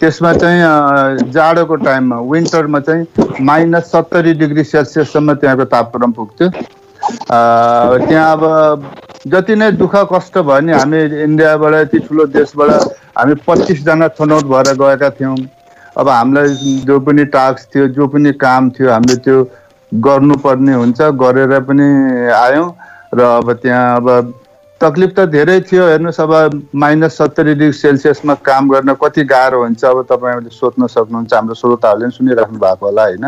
त्यसमा चाहिँ जाडोको टाइममा विन्टरमा चाहिँ माइनस सत्तरी डिग्री सेल्सियससम्म त्यहाँको तापक्रम पुग्थ्यो। त्यहाँ अब जति नै दुःख कष्ट भयो नि हामी इन्डियाबाट यति ठुलो देशबाट हामी पच्चिसजना छनौट भएर गएका थियौँ। अब हामीलाई जो पनि टास्क थियो जो पनि काम थियो हामीले त्यो गर्नुपर्ने हुन्छ गरेर पनि आयौँ। र अब त्यहाँ अब तक्लिफ त धेरै थियो हेर्नुहोस् अब माइनस सत्तरी डिग्री सेल्सियसमा काम गर्न कति गाह्रो हुन्छ अब तपाईँहरूले सोध्न सक्नुहुन्छ हाम्रो श्रोताहरूले पनि सुनिराख्नु भएको होला होइन?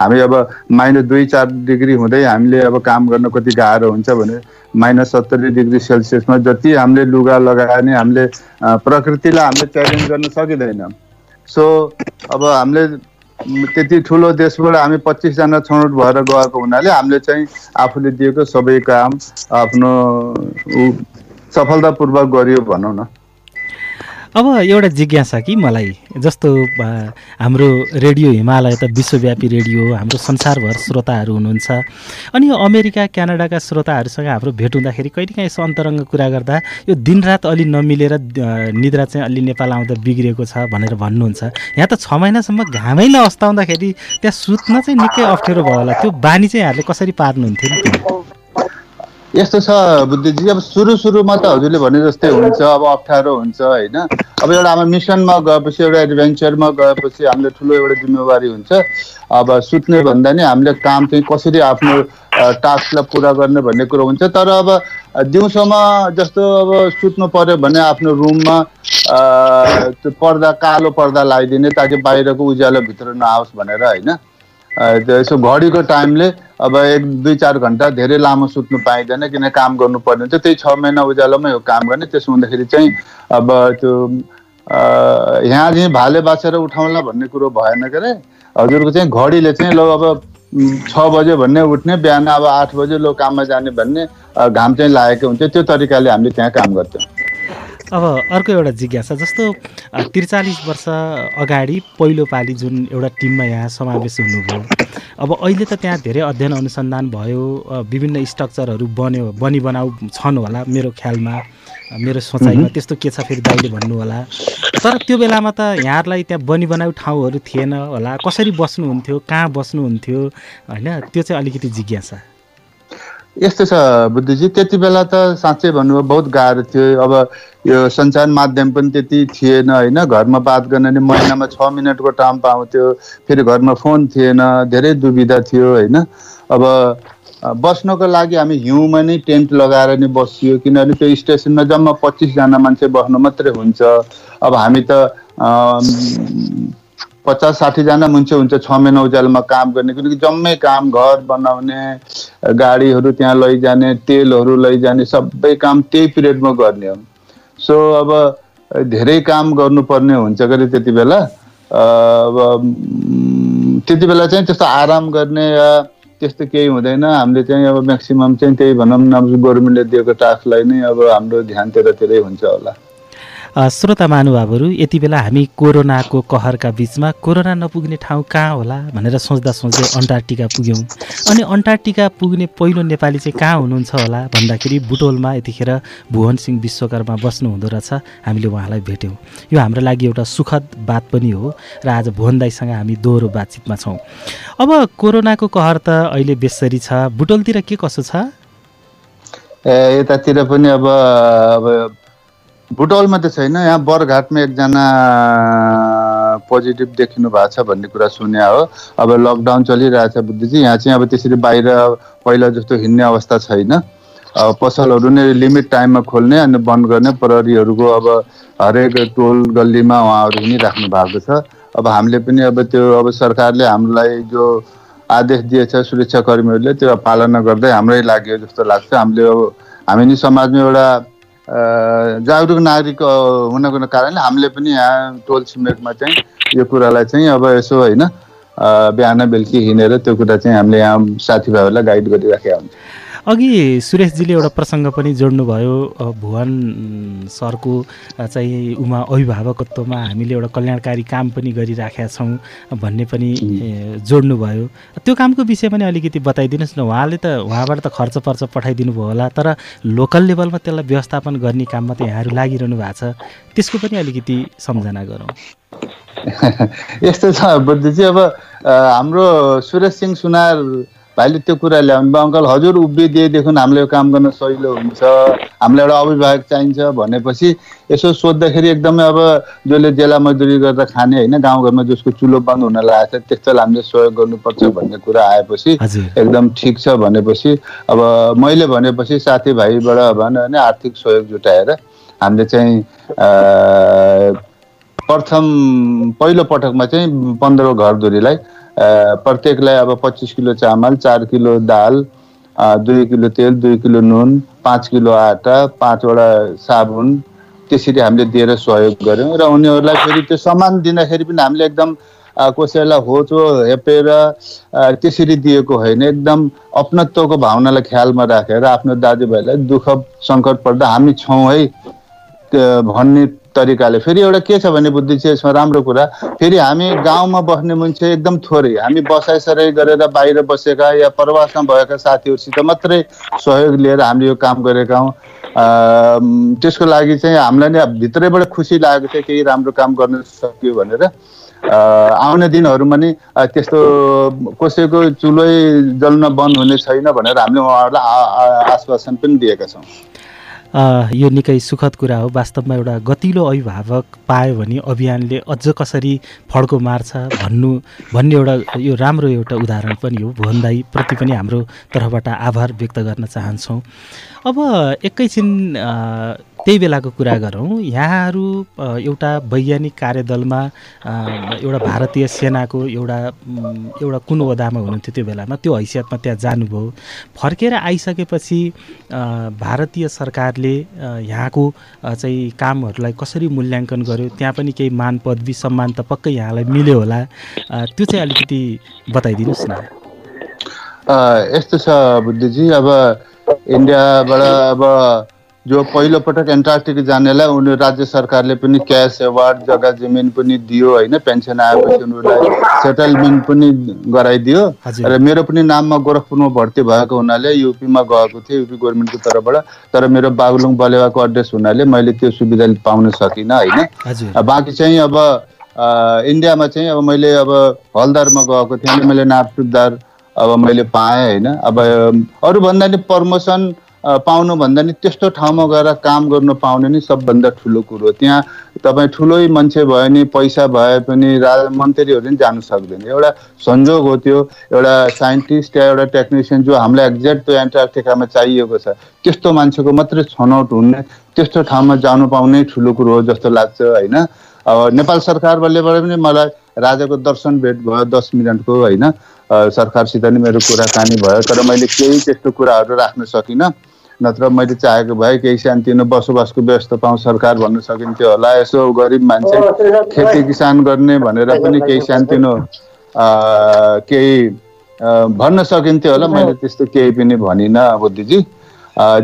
हामी अब माइनस दुई चार डिग्री हुँदै हामीले अब काम गर्न कति गाह्रो हुन्छ भने माइनस सत्तरी डिग्री सेल्सियसमा जति हामीले लुगा लगाए नि हामीले प्रकृतिलाई हामीले च्यालेन्ज गर्न सकिँदैन। सो अब हामीले त्यति ठुलो देशबाट हामी पच्चिसजना छनौट भएर गएको हुनाले हामीले चाहिँ आफूले दिएको सबै काम आफ्नो सफलतापूर्वक गरियो भनौँ न। अब एउटा जिज्ञासा कि मलाई? जस्तो हाम्रो रेडियो हिमालय त विश्वव्यापी रेडियो हाम्रो संसारभर श्रोताहरू हुनुहुन्छ। अनि यो अमेरिका क्यानाडाका श्रोताहरूसँग हाम्रो भेट हुँदाखेरि कहिलेकाहीँ यसो अन्तरङ्ग कुरा गर्दा यो दिनरात अलि नमिलेर निद्रा चाहिँ अलि नेपाल आउँदा बिग्रिएको छ भनेर भन्नुहुन्छ। यहाँ त छ महिनासम्म घामै नअस्ताउँदाखेरि त्यहाँ सुत्न चाहिँ निकै अप्ठ्यारो भयो होला। त्यो बानी चाहिँ यहाँहरूले कसरी पार्नुहुन्थ्यो नि? यस्तो छ बुद्धिजी। अब सुरु सुरुमा त हजुरले भने जस्तै हुन्छ अब अप्ठ्यारो हुन्छ होइन? अब एउटा हाम्रो मिसनमा गएपछि एउटा एडभेन्चरमा गएपछि हामीले ठुलो एउटा जिम्मेवारी हुन्छ। अब सुत्ने भन्दा नि हामीले काम चाहिँ कसरी आफ्नो टास्कलाई पुरा गर्ने भन्ने कुरो हुन्छ। तर अब दिउँसोमा जस्तो अब सुत्नु पर्यो भने आफ्नो रुममा पर्दा कालो पर्दा लगाइदिने ताकि बाहिरको उज्यालो भित्र नआओस् भनेर होइन? यसो घडीको टाइमले अब एक दुई चार घन्टा धेरै लामो सुत्नु पाइँदैन किन काम गर्नुपर्ने हुन्छ। त्यही छ महिना उज्यालोमै हो काम गर्ने। त्यसो हुँदाखेरि चाहिँ अब त्यो यहाँ चाहिँ भाले बाँचेर उठाउला भन्ने कुरो भएन के अरे? हजुरको चाहिँ घडीले चाहिँ लो अब छ बजे भन्ने उठ्ने बिहान अब आठ बजे लो काममा जाने भन्ने घाम चाहिँ लागेको हुन्छ। त्यो तरिकाले हामीले त्यहाँ काम गर्थ्यौँ। अब अर्को एउटा जिज्ञासा जस्तो त्रिचालिस वर्ष अगाडि पहिलो पालि जुन एउटा टिममा यहाँ समावेश हुनुभयो अब अहिले त त्यहाँ धेरै अध्ययन अनुसन्धान भयो विभिन्न स्ट्रक्चरहरू बन्यो बनी बनाउ छन् होला मेरो ख्यालमा मेरो सोचाइमा त्यस्तो के छ फेरि दाइले भन्नु होला। तर त्यो बेलामा त यहाँहरूलाई त्यहाँ बनी बनाउ ठाउँहरू थिएन होला कसरी बस्नुहुन्थ्यो कहाँ बस्नुहुन्थ्यो होइन त्यो चाहिँ अलिकति जिज्ञासा। यस्तो छ बुद्धिजी। त्यति बेला त साँच्चै भन्नुभयो बहुत गाह्रो थियो। अब यो सञ्चार माध्यम पनि त्यति थिएन होइन? घरमा बात गर्न नि महिनामा छ मिनटको टाइम पाउँथ्यो। फेरि घरमा फोन थिएन धेरै दुविधा थियो होइन? अब बस्नको लागि हामी हिउँमा नै टेन्ट लगाएर नै बसियो किनभने त्यो स्टेसनमा जम्मा पच्चिसजना मान्छे बस्नु मात्रै हुन्छ। अब हामी त पचास साठीजना मान्छे हुन्छ छ महिना उज्यालोमा काम गर्ने किनकि जम्मै काम घर बनाउने गाडीहरू त्यहाँ लैजाने तेलहरू लैजाने सबै काम त्यही पिरियडमा गर्ने हो। सो अब धेरै काम गर्नुपर्ने हुन्छ गरे त्यति बेला। अब त्यति बेला चाहिँ त्यस्तो आराम गर्ने या त्यस्तो केही हुँदैन। हामीले चाहिँ अब म्याक्सिमम् चाहिँ त्यही भनौँ न गभर्मेन्टले दिएको टास्कलाई नै अब हाम्रो ध्यान त्यतातिरै हुन्छ होला। श्रोता महानुभावहरू यति बेला हामी कोरोनाको कहरका बिचमा कोरोना नपुग्ने ठाउँ कहाँ होला भनेर सोच्दा सोच्दै अन्टार्क्टिका पुग्यौँ। अनि अन्टार्क्टिका पुग्ने पहिलो नेपाली चाहिँ कहाँ हुनुहुन्छ होला भन्दाखेरि बुटोलमा यतिखेर भुवन सिंह विश्वकर्मा बस्नु हुँदो रहेछ हामीले उहाँलाई भेट्यौँ। यो हाम्रो लागि एउटा सुखद बात पनि हो र आज भुवन दाईसँग हामी दोहोरो बातचितमा छौँ। अब कोरोनाको कहर त अहिले बेसरी छ। बुटोलतिर के कसो छ? यतातिर पनि अब अब बुटौलमा त छैन यहाँ बरघाटमा एकजना पोजिटिभ देखिनु भएको छ भन्ने कुरा सुने हो। अब लकडाउन चलिरहेछ बुद्धिजी यहाँ चाहिँ अब त्यसरी बाहिर पहिला जस्तो हिँड्ने अवस्था छैन। पसलहरू नै लिमिट टाइममा खोल्ने अनि बन्द गर्ने प्रहरीहरूको अब हरेक टोल गल्लीमा उहाँहरू हिँडिराख्नु भएको छ। अब हामीले पनि अब त्यो अब सरकारले हामीलाई जो आदेश दिएछ सुरक्षाकर्मीहरूले त्यो पालना गर्दै हाम्रै लाग्यो जस्तो लाग्छ। हामीले अब हामी नि समाजमा एउटा जागरुक नागरिक हुनको कारणले हामीले पनि यहाँ टोल छिमेकमा चाहिँ यो कुरालाई चाहिँ अब यसो होइन बिहान बेलुकी हिँडेर त्यो कुरा चाहिँ हामीले यहाँ साथीभाइहरूलाई गाइड गरिराखेका हुन्छ। अघि सुरेशजीले एउटा प्रसङ्ग पनि जोड्नुभयो भुवन सरको चाहिँ उमा अभिभावकत्वमा हामीले एउटा कल्याणकारी काम पनि गरिराखेका छौँ भन्ने पनि जोड्नुभयो। त्यो कामको विषय पनि अलिकति बताइदिनुहोस् न उहाँले त उहाँबाट त खर्च पर्च पठाइदिनु भयो होला तर लोकल लेभलमा त्यसलाई व्यवस्थापन गर्ने काममा त यहाँहरू लागिरहनु भएको छ त्यसको पनि अलिकति सम्झना गरौँ। यस्तो छ बुद्धि चाहिँ अब हाम्रो सुरेश सिंह सुनार भाइले त्यो कुरा ल्याउनु भयो अङ्कल हजुर उभिदिएदेखि हामीले यो काम गर्न सजिलो हुन्छ। हामीलाई एउटा अभिभावक चाहिन्छ भनेपछि यसो सोद्धाखेरि एकदमै अब जसले जेला मजदुरी गर्दा खाने होइन गाउँघरमा जसको चुलो बन्द हुन लागेको छ त्यस्तोलाई हामीले सहयोग गर्नुपर्छ भन्ने कुरा आएपछि एकदम ठिक छ भनेपछि अब मैले भनेपछि साथीभाइबाट भन होइन आर्थिक सहयोग जुटाएर हामीले चाहिँ प्रथम पहिलो पटकमा चाहिँ पन्ध्र घरधुरीलाई प्रत्येकलाई अब पच्चिस किलो चामल चार किलो दाल दुई किलो तेल दुई किलो नुन पाँच किलो आटा पाँचवटा साबुन त्यसरी हामीले दिएर सहयोग गऱ्यौँ र उनीहरूलाई फेरि त्यो सामान दिँदाखेरि पनि हामीले एकदम कसैलाई होचो हेपेर त्यसरी दिएको होइन। एकदम अपनत्वको भावनालाई ख्यालमा राखेर आफ्नो दाजुभाइलाई दुःख सङ्कट पर्दा हामी छौँ है। भन्ने तरिकाले फेरि एउटा के छ भने बुद्धि चाहिँ यसमा राम्रो कुरा फेरि हामी गाउँमा बस्ने मान्छे एकदम थोरै हामी बसाइसराई गरेर बाहिर बसेका या प्रवासमा भएका साथीहरूसित मात्रै सहयोग लिएर हामीले यो काम गरेका हौँ। त्यसको लागि चाहिँ हामीलाई नै भित्रैबाट खुसी लागेको छ केही राम्रो काम गर्न सक्यो भनेर। आउने दिनहरूमा नि त्यस्तो कसैको चुलै जल्न बन्द हुने छैन भनेर हामीले उहाँहरूलाई आश्वासन पनि दिएका छौँ। यो निकै सुखद कुरा हो। वास्तवमा एउटा गतिलो अभिभावक पायो भने अभियानले अझ कसरी फड्को मार्छ भन्नु भन्ने एउटा यो राम्रो एउटा उदाहरण पनि हो। भुवन दाईप्रति पनि हाम्रो तर्फबाट आभार व्यक्त गर्न चाहन्छौँ। अब एकैछिन त्यही बेलाको कुरा गरौँ। यहाँहरू एउटा वैज्ञानिक कार्यदलमा एउटा भारतीय सेनाको एउटा एउटा कुन ओदामा हुनुहुन्थ्यो त्यो बेलामा त्यो हैसियतमा त्यहाँ जानुभयो। फर्केर आइसकेपछि भारतीय सरकारले यहाँको चाहिँ कामहरूलाई कसरी मूल्याङ्कन गर्यो त्यहाँ पनि केही मान पदवी सम्मान त पक्कै यहाँलाई मिल्यो होला। त्यो चाहिँ अलिकति बताइदिनुहोस् न। यस्तो छ बुद्धिजी अब इन्डियाबाट अब जो पहिलोपटक एन्टार्क्टिक जानेलाई उनी राज्य सरकारले पनि क्यास एवार्ड जग्गा जमिन पनि दियो होइन? पेन्सन आएपछि उनीहरूलाई सेटलमेन्ट पनि गराइदियो। र मेरो पनि नाममा गोरखपुरमा भर्ती भएको हुनाले युपीमा गएको थिएँ युपी गभर्मेन्टको तर्फबाट। तर मेरो बागलुङ बलेवाको एड्रेस हुनाले मैले त्यो सुविधा पाउन सकिनँ होइन? बाँकी चाहिँ अब इन्डियामा चाहिँ अब मैले अब हलदारमा गएको थिएँ मैले नाप सुधार अब मैले पाएँ होइन? अब अरूभन्दा नि प्रमोसन अ, पाउनु भन्दा नि त्यस्तो ठाउँमा गएर काम गर्नु पाउने नि सबभन्दा ठुलो कुरो त्यहाँ तपाईँ ठुलै मान्छे भयो नि पैसा भए पनि राजा मन्त्रीहरू नि जानु सक्दैन। एउटा संजोग हो त्यो एउटा साइन्टिस्ट या एउटा टेक्निसियन जो हामीलाई एक्ज्याक्ट त्यो एन्टार्क्टिकामा चाहिएको छ त्यस्तो मान्छेको मात्रै छनौट हुने त्यस्तो ठाउँमा जानु पाउने ठुलो कुरो हो जस्तो लाग्छ होइन? अब नेपाल सरकारबाट पनि मलाई राजाको दर्शन भेट भयो दस मिनटको होइन? सरकारसित नि मेरो कुराकानी भयो तर मैले केही त्यस्तो कुराहरू राख्न सकिनँ। नत्र मैले चाहेको भए केही सानोतिनो बसोबासको व्यवस्था पाउँ सरकार भन्न सकिन्थ्यो होला। यसो गरिब मान्छे खेती किसान गर्ने भनेर पनि केही सानोतिनो केही भन्न सकिन्थ्यो होला। मैले त्यस्तो केही पनि भनिनँ बुद्धिजी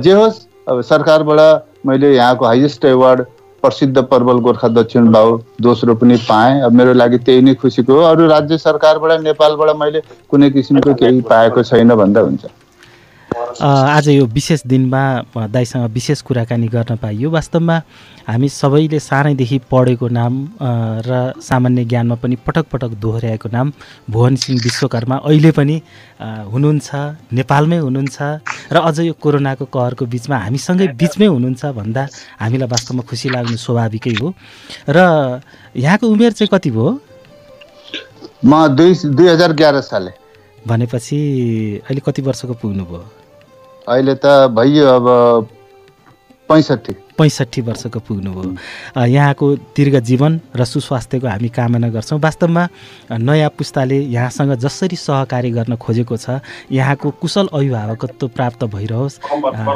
जे होस् अब सरकारबाट मैले यहाँको हाइएस्ट एवार्ड प्रसिद्ध पर्वल गोर्खा दक्षिण भाउ दोस्रो पनि पाएँ। अब मेरो लागि त्यही नै खुसीको हो। अरू राज्य सरकारबाट नेपालबाट मैले कुनै किसिमको केही पाएको छैन भन्दा हुन्छ। आज यो विशेष दिनमा अ, दाइसँग विशेष कुराकानी गर्न पाइयो। वास्तवमा हामी सबैले सानैदेखि पढेको नाम र सामान्य ज्ञानमा पनि पटक पटक दोहोऱ्याएको नाम भुवन सिंह विश्वकर्मा अहिले पनि हुनुहुन्छ नेपालमै हुनुहुन्छ र अझ यो कोरोनाको कहरको बिचमा हामीसँगै बिचमै हुनुहुन्छ भन्दा हामीलाई वास्तवमा खुसी लाग्नु स्वाभाविकै हो। र यहाँको उमेर चाहिँ कति भयो? म दुई दुई हजार एघार साले। भनेपछि अहिले कति वर्षको पुग्नुभयो? अहिले त भइयो अब पैँसठी पैँसठी वर्षको पुग्नुभयो। यहाँको दीर्घ जीवन र सुस्वास्थ्यको हामी कामना गर्छौँ। वास्तवमा नयाँ पुस्ताले यहाँसँग जसरी सहकार्य गर्न खोजेको छ यहाँको कुशल अभिभावकत्व प्राप्त भइरहोस्।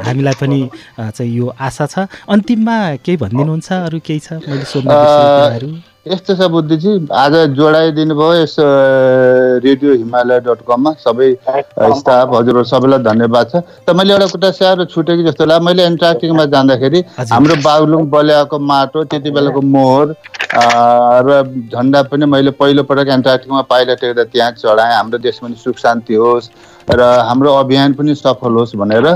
हामीलाई पनि चाहिँ यो आशा छ। अन्तिममा केही भनिदिनुहुन्छ अरू केही छ? मैले सोध्न यस्तो छ बुद्धिजी आज जोडाइदिनु भयो यस रेडियो हिमालय डट कममा। सबै स्टाफ हजुरहरू सबैलाई धन्यवाद छ। त मैले एउटा कुरा साह्रो छुटेँ कि जस्तो लाग्यो। मैले एन्टार्क्टिकमा जाँदाखेरि। हाम्रो बागलुङ बल्याएको माटो त्यति बेलाको मोहर र झन्डा पनि मैले पहिलोपटक एन्टार्क्टिकमा पाइला टेक्दा त्यहाँ चढाएँ। हाम्रो देशमा पनि सुख शान्ति होस्। र हाम्रो अभियान पनि सफल होस् भनेर।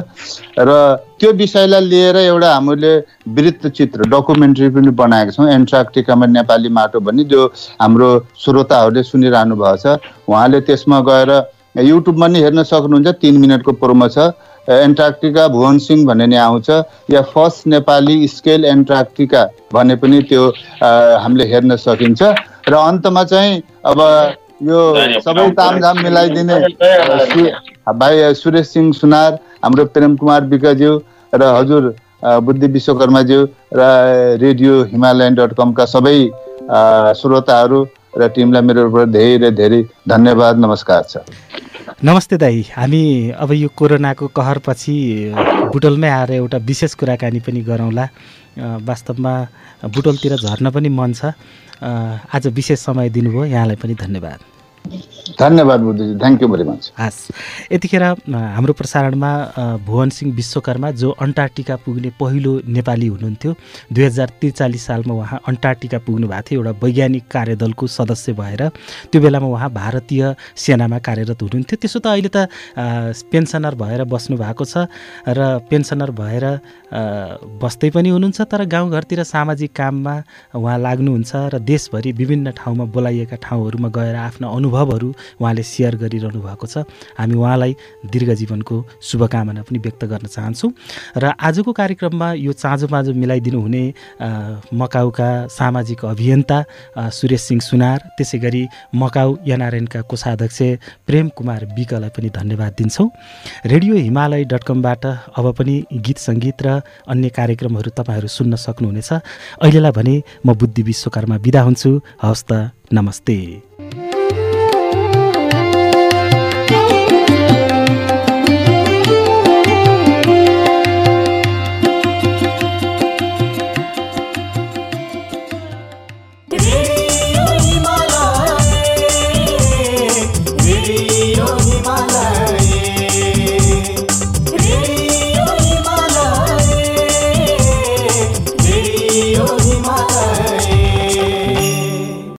र त्यो विषयलाई लिएर एउटा हामीले वृत्त चित्र डकुमेन्ट्री पनि बनाएको छौँ। एन्टार्क्टिकामा नेपाली माटो भन्ने जो हाम्रो श्रोताहरूले सुनिरहनु भएको छ। उहाँले त्यसमा गएर युट्युबमा नि हेर्न सक्नुहुन्छ तिन मिनटको प्रोमो छ। एन्टार्क्टिका भुवन सिंह भन्ने नि आउँछ। या फर्स्ट नेपाली स्केल एन्टार्क्टिका भन्ने पनि त्यो हामीले हेर्न सकिन्छ। र अन्तमा चाहिँ अब यो सबै तामझाम मिलाइदिने भाइ सुरेश सिंह सुनार हाम्रो प्रेम कुमार विकज्यू र हजुर बुद्धि विश्वकर्माज्यू र रेडियो हिमालयन डट कमका सबै श्रोताहरू र टिमलाई मेरोबाट धेरै धेरै धन्यवाद नमस्कार छ नमस्ते दाई। हामी अब यो कोरोनाको कहरपछि बुटोलमै आएर एउटा विशेष कुराकानी पनि गरौँला। वास्तवमा बुटोलतिर झर्न पनि मन छ। आज विशेष समय दिनुभयो। यहाँलाई पनि धन्यवाद। धन्यवाद थ्याङ्क यू भेरी मच हस्। यतिखेर हाम्रो प्रसारणमा भुवन सिंह विश्वकर्मा जो अन्टार्क्टिका पुग्ने पहिलो नेपाली हुनुहुन्थ्यो दुई हजार त्रिचालिस सालमा उहाँ अन्टार्क्टिका पुग्नु भएको थियो एउटा वैज्ञानिक कार्यदलको सदस्य भएर। त्यो बेलामा उहाँ भारतीय सेनामा कार्यरत हुनुहुन्थ्यो। त्यसो त अहिले त पेन्सनर भएर बस्नु भएको छ र पेन्सनर भएर बस्दै पनि हुनुहुन्छ तर गाउँघरतिर सामाजिक काममा उहाँ लाग्नुहुन्छ र देशभरि विभिन्न ठाउँमा बोलाइएका ठाउँहरूमा गएर आफ्ना अनुभवहरू उहाँले सेयर गरिरहनु भएको छ। हामी उहाँलाई दीर्घ जीवनको शुभकामना पनि व्यक्त गर्न चाहन्छौँ र आजको कार्यक्रममा यो चाँजो पाँजो मिलाइदिनु हुने मकाउका सामाजिक अभियन्ता सुरेश सिंह सुनार त्यसै गरी मकाउ एनआरएनका कोषाध्यक्ष प्रेम कुमार विकलाई पनि धन्यवाद दिन्छौँ। रेडियो हिमालय डट कमबाट अब पनि गीत सङ्गीत र अन्य कार्यक्रमहरू तपाईँहरू सुन्न सक्नुहुनेछ। अहिलेलाई भने म बुद्धि विश्वकर्मा बिदा हुन्छु। हवस् नमस्ते।